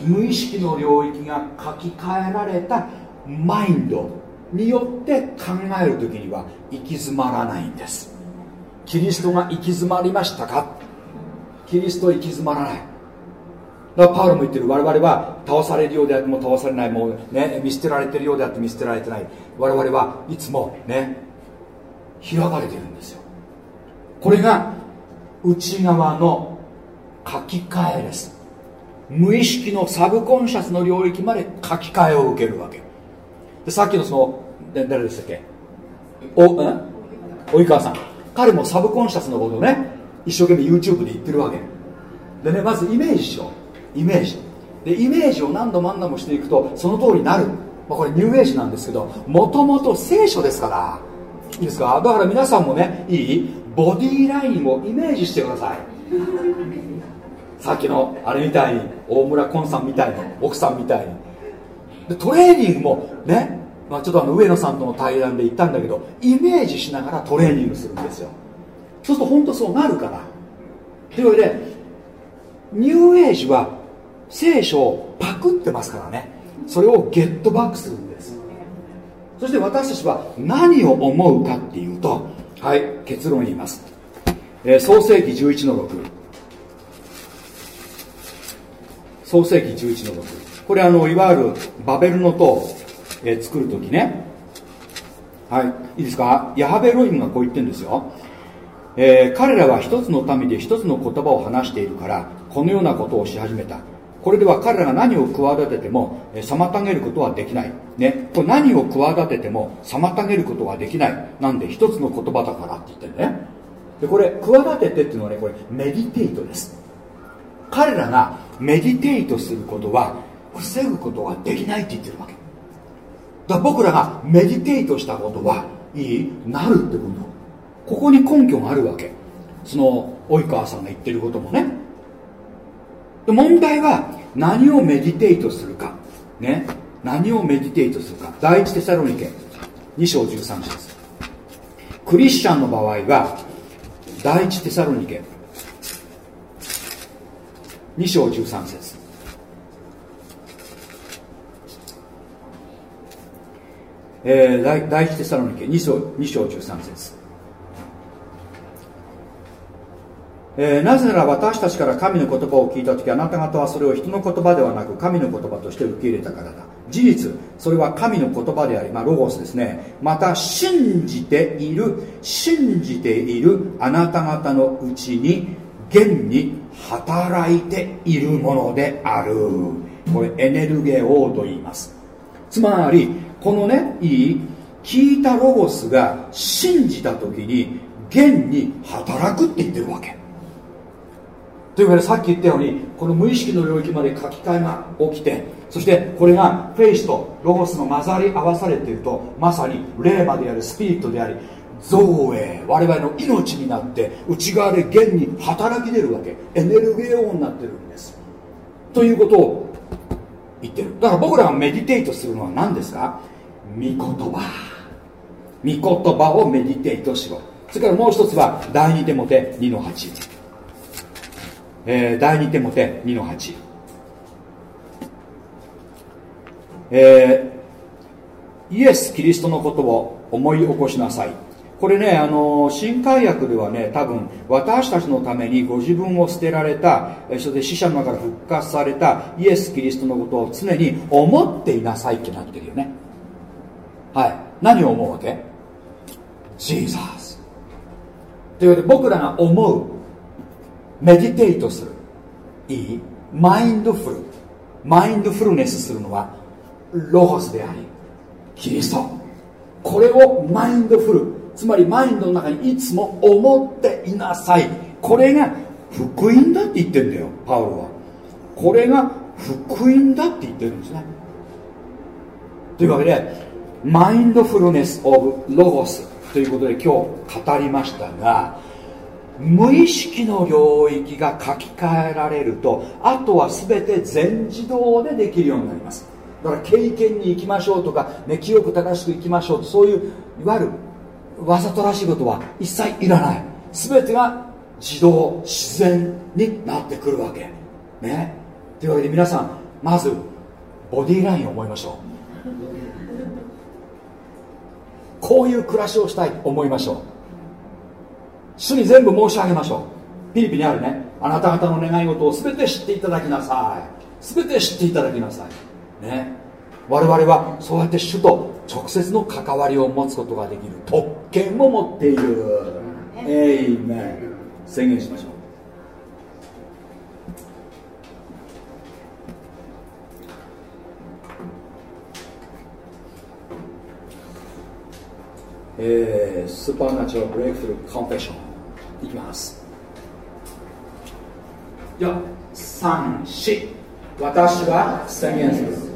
無意識の領域が書き換えられたマインドによって考える時には行き詰まらないんです。キリストが行き詰まりましたか？キリスト行き詰まらない。だからパウロも言ってる。我々は倒されるようであっても倒されない。もうね見捨てられてるようであって見捨てられてない。我々はいつもね開かれてるんですよ。これが内側の書き換えです。無意識のサブコンシャスの領域まで書き換えを受けるわけ。でさっきのその誰でしたっけ？おうん及川さん。彼もサブコンシャスのことをね一生懸命 YouTube で言ってるわけ。でねまずイメージしよう。イメージ。でイメージを何度も何度もしていくとその通りになる、まあ、これニューエイジなんですけどもともと聖書ですから。いいですか？だから皆さんもねいい？ボディーラインをイメージしてください。さっきのあれみたいに大村昆さんみたいに奥さんみたいに。でトレーニングもね、まあ、ちょっとあの上野さんとの対談で言ったんだけどイメージしながらトレーニングするんですよ。そうすると本当そうなるから。というわけでニューエイジは聖書をパクってますからね。それをゲットバックするんです。そして私たちは何を思うかっていうとはい結論言います、えー、創世紀11の6創世紀11の6これあのいわゆるバベルの塔を、え、作るときね。はい。いいですか？ヤハベロイムがこう言ってるんですよ、えー、彼らは一つの民で一つの言葉を話しているからこのようなことをし始めた。これでは彼らが何を企てても、妨げることはできない、ね、これ何を企てても妨げることはできない。なんで一つの言葉だからって言ってるね。でこれ企ててっていうのはねこれメディテイトです。彼らがメディテイトすることは防ぐことはできないって言ってるわけ。だから僕らがメディテイトしたことはいいなるってこと。ここに根拠があるわけ。その及川さんが言ってることもね。で問題は何をメディテイトするか。ね。何をメディテイトするか。第一テサロニケ。2章13節。クリスチャンの場合は第一テサロニケ。2章13節。えー、第一テサロニケ2章 ,2 章13節。えー、なぜなら私たちから神の言葉を聞いた時あなた方はそれを人の言葉ではなく神の言葉として受け入れたからだ。事実それは神の言葉であり、まあ、ロゴスですね。また信じている信じているあなた方のうちに現に働いているものである。これエネルゲオと言います。つまりこのねいい聞いたロゴスが信じた時に現に働くって言ってるわけ。というわけでさっき言ったようにこの無意識の領域まで書き換えが起きてそしてこれがフェイスとロゴスの混ざり合わされているとまさに霊魔であるスピリットであり造営我々の命になって内側で現に働き出るわけ。エネルギー王になってるんです。ということを言ってる。だから僕らがメディテイトするのは何ですか？御言葉。御言葉をメディテイトしろ。それからもう一つは第二手モテ2の8えー、第二手モテ2の8えー、イエス・キリストのことを思い起こしなさい。これねあの新海薬ではね多分私たちのためにご自分を捨てられたそれで死者の中から復活されたイエス・キリストのことを常に思っていなさいってなってるよね。はい。何を思うわけ？ジーザース。というわけで僕らが思うメディテイトするいい？マインドフル。マインドフルネスするのはロゴスでありキリスト。これをマインドフルつまりマインドの中にいつも思っていなさい。これが福音だって言ってるんだよパウロは。これが福音だって言ってるんですね。というわけでマインドフルネス・オブ・ロゴスということで今日語りましたが無意識の領域が書き換えられるとあとは全て全自動でできるようになります。だから経験に行きましょうとか、ね、清く正しく行きましょうとそういういわゆるわざとらしいことは一切いらない。全てが自動自然になってくるわけ。ね。というわけで皆さんまずボディーラインを思いましょう。こういう暮らしをしたいと思いましょう。主に全部申し上げましょう。ピリピにあるね。あなた方の願い事を全て知っていただきなさい。全て知っていただきなさい。ね。我々はそうやって主と直接の関わりを持つことができる特権を持っている。えいめ宣言しましょう。えー、スーパーナチュラルブレイクフルコンフェッションいきます。じゃあ34私は宣言する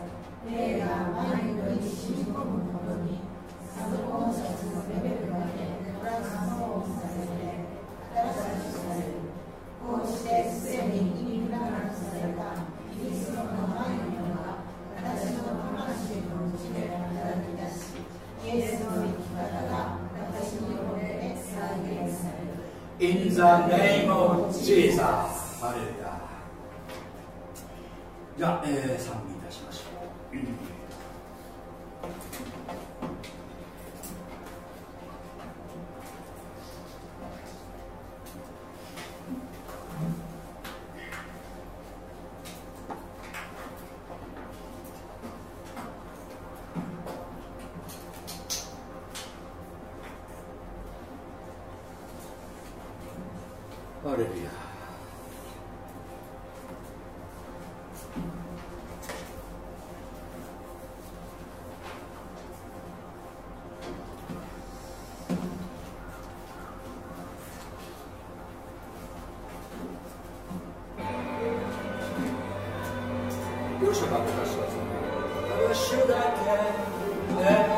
イ、スので、す、魂のうち働き出し、イエスの生き方が私に再現される。じゃあ、えー、3 Mm-hmm. should I care?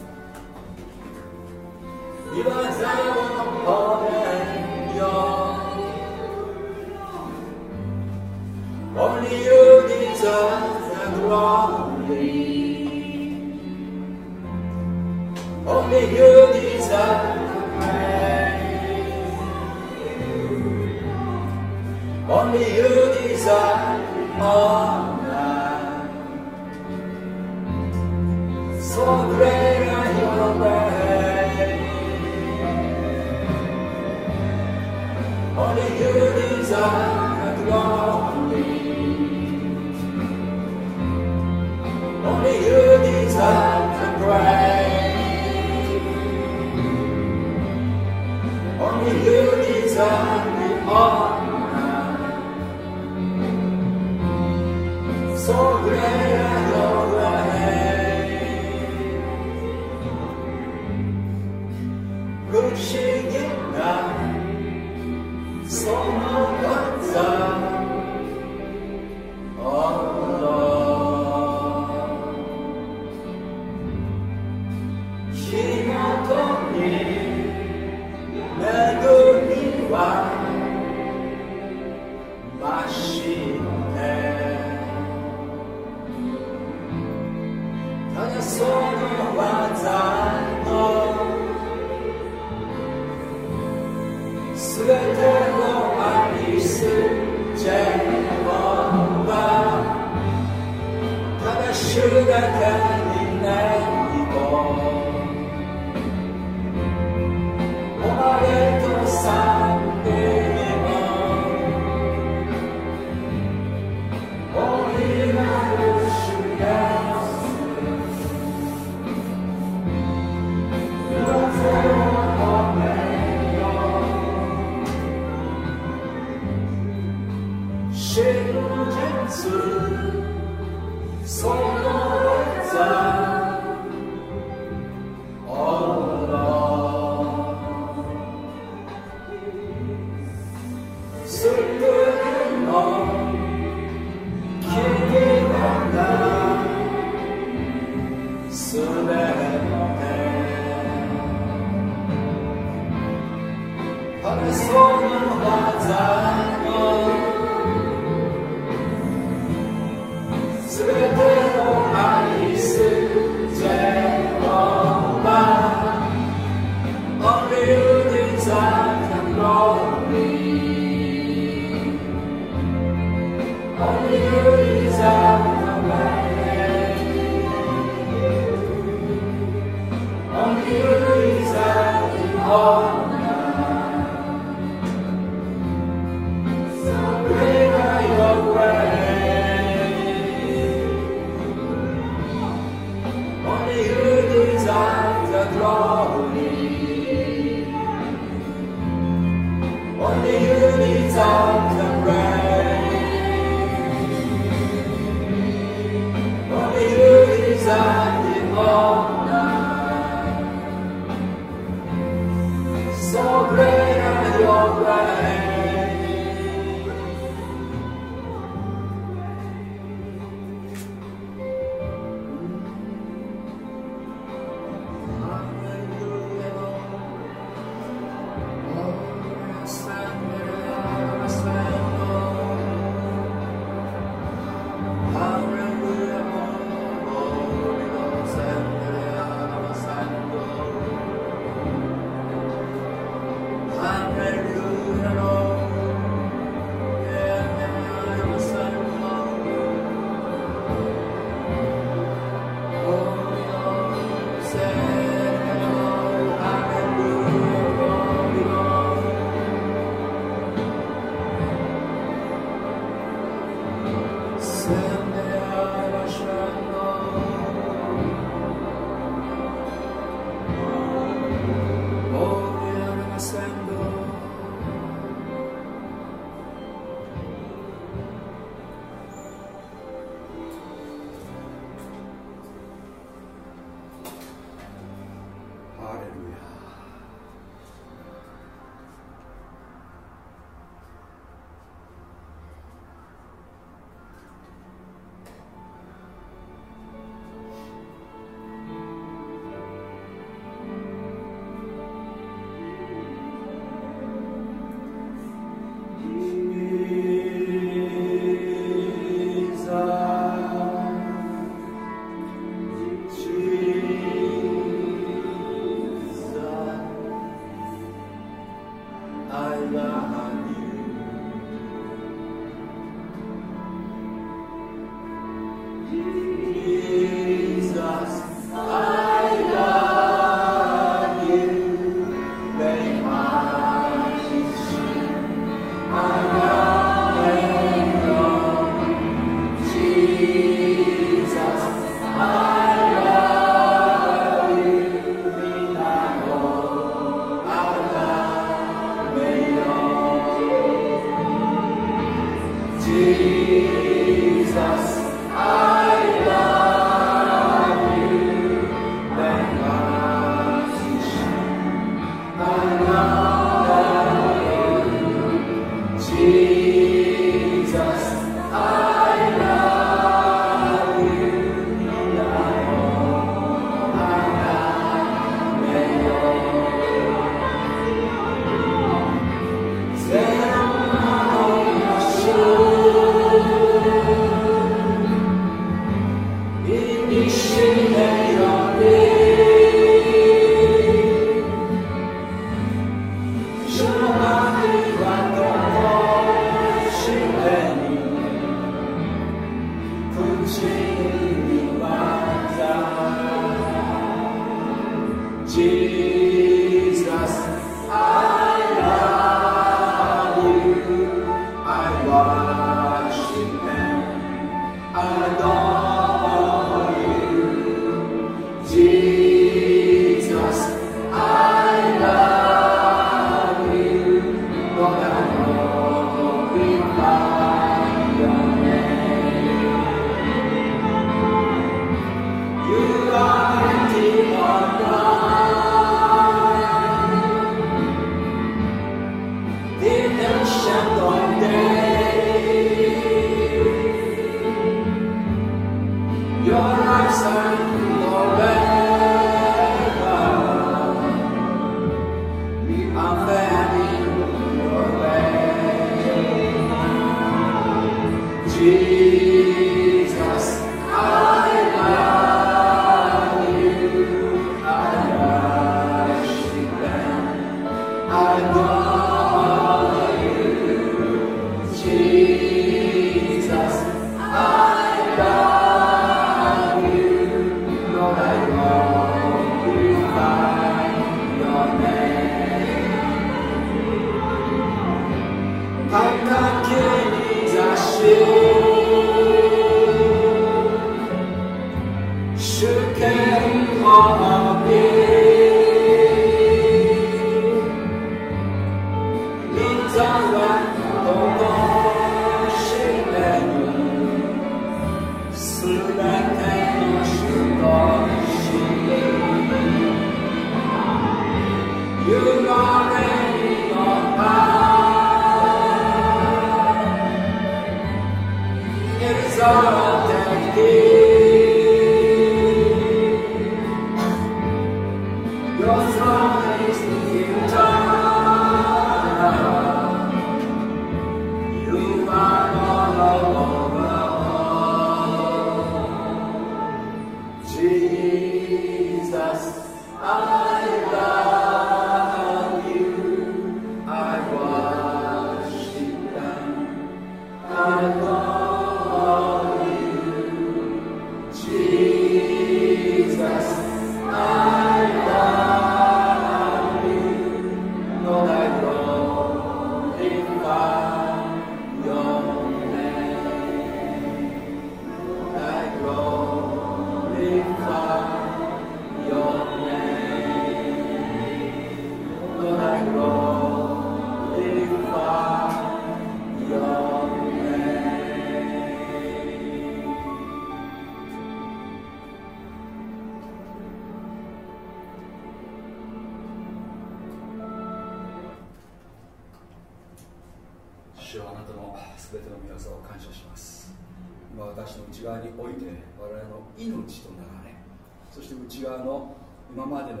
側の今までの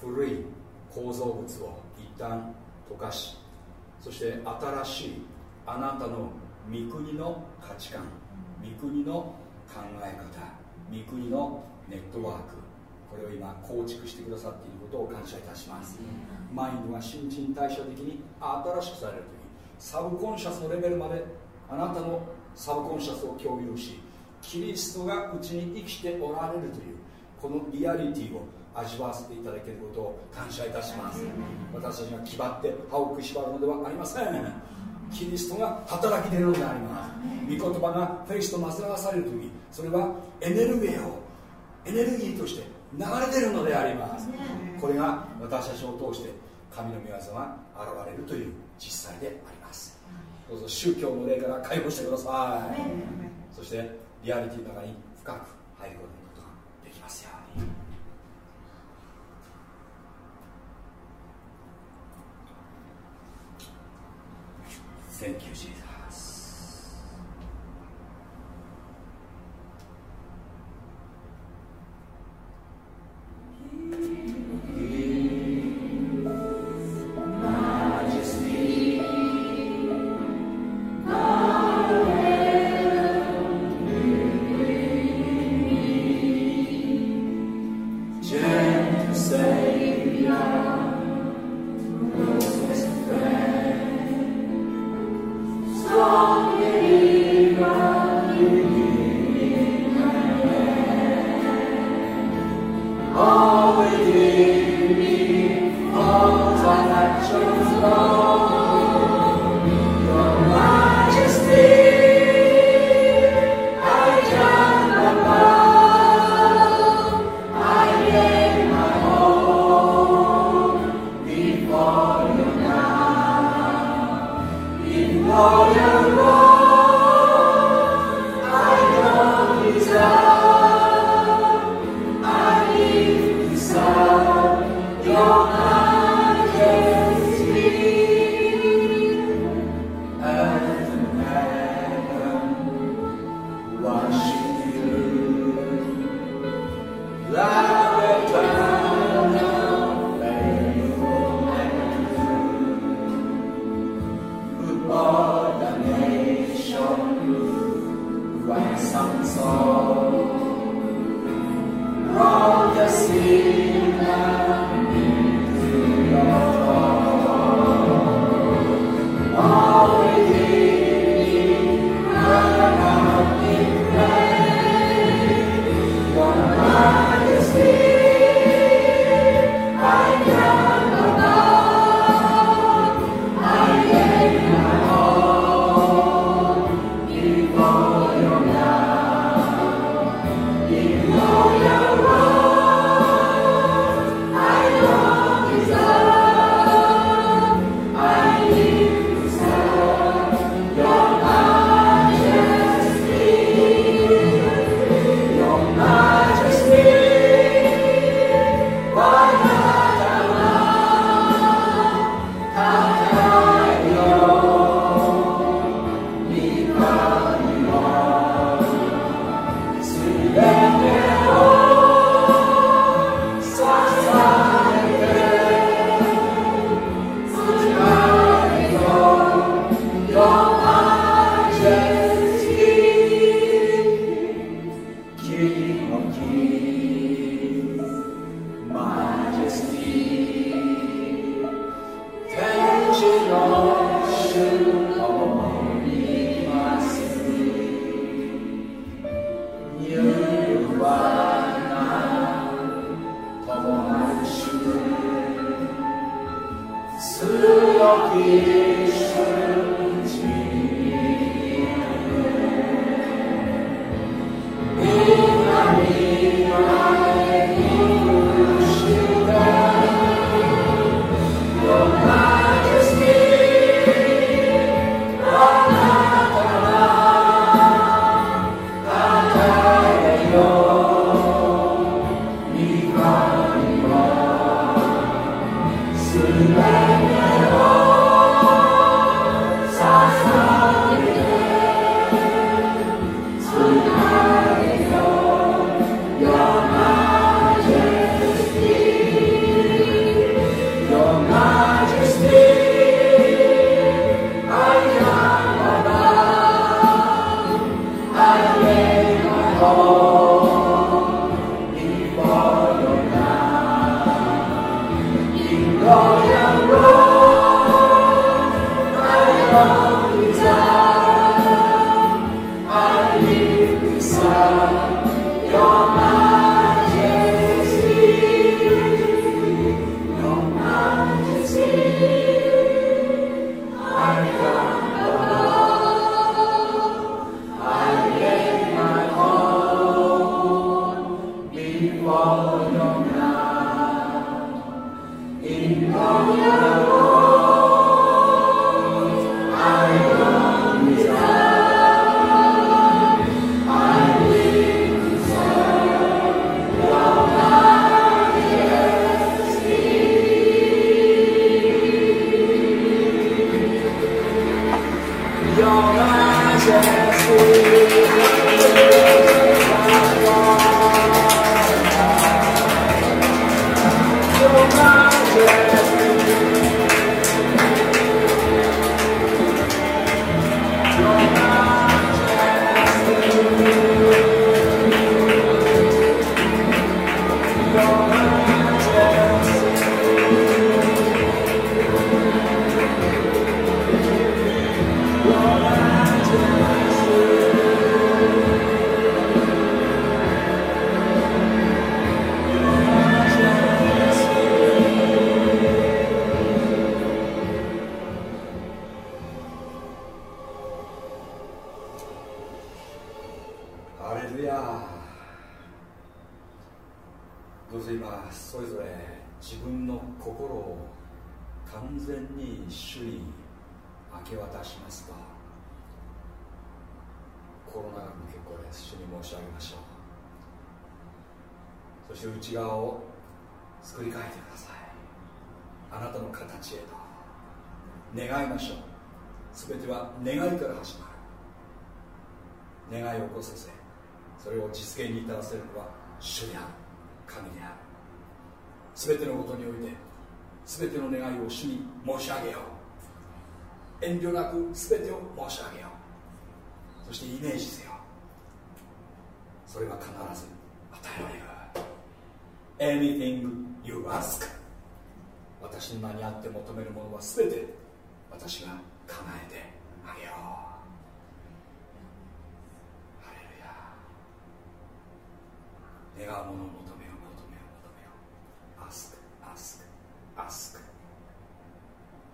古い構造物を一旦溶かしそして新しいあなたの御国の価値観御国の考え方御国のネットワークこれを今構築してくださっていることを感謝いたします。マインドが新陳代謝的に新しくされるときサブコンシャスのレベルまであなたのサブコンシャスを共有しキリストがうちに生きておられるというこのリアリティを味わわせていただけることを感謝いたします。私たちが気張って歯を食いしばるのではありません。キリストが働き出るのであります。御言葉がフェイスと混ぜ合わされる時それはエネルギーをエネルギーとして流れてるのであります。これが私たちを通して神の御業が現れるという実際であります。どうぞ宗教の霊から解放してください。そしてリアリティの中に深く入ること Thank you, Jesus. He, he. 主に申し上げよう。遠慮なく全てを申し上げよう。そしてイメージせよ。それは必ず与えられる。Anything you ask 私の名に合って求めるものは全て私が叶えてあげよう。願うものを求めよう求めよう求めよう。Ask, ask, ask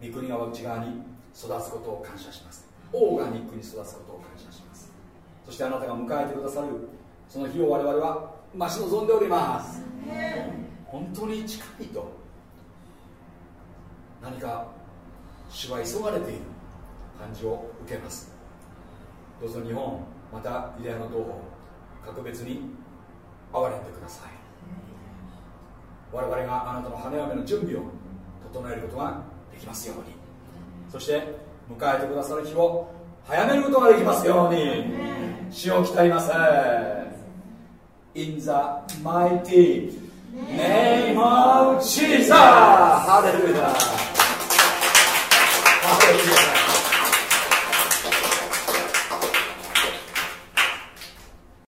御国が内側に育つことを感謝します。オーガニックに育つことを感謝します。そしてあなたが迎えてくださるその日を我々は待ち望んでおります。本当に近いと何か主は急がれている感じを受けます。どうぞ日本またイデアの同胞格別に憐れんでください。我々があなたの花嫁の準備を整えることができますように。そして迎えてくださる日を早めることができますように。死を鍛えます In the mighty name of Jesus! ハレルヤ。ハレルヤ。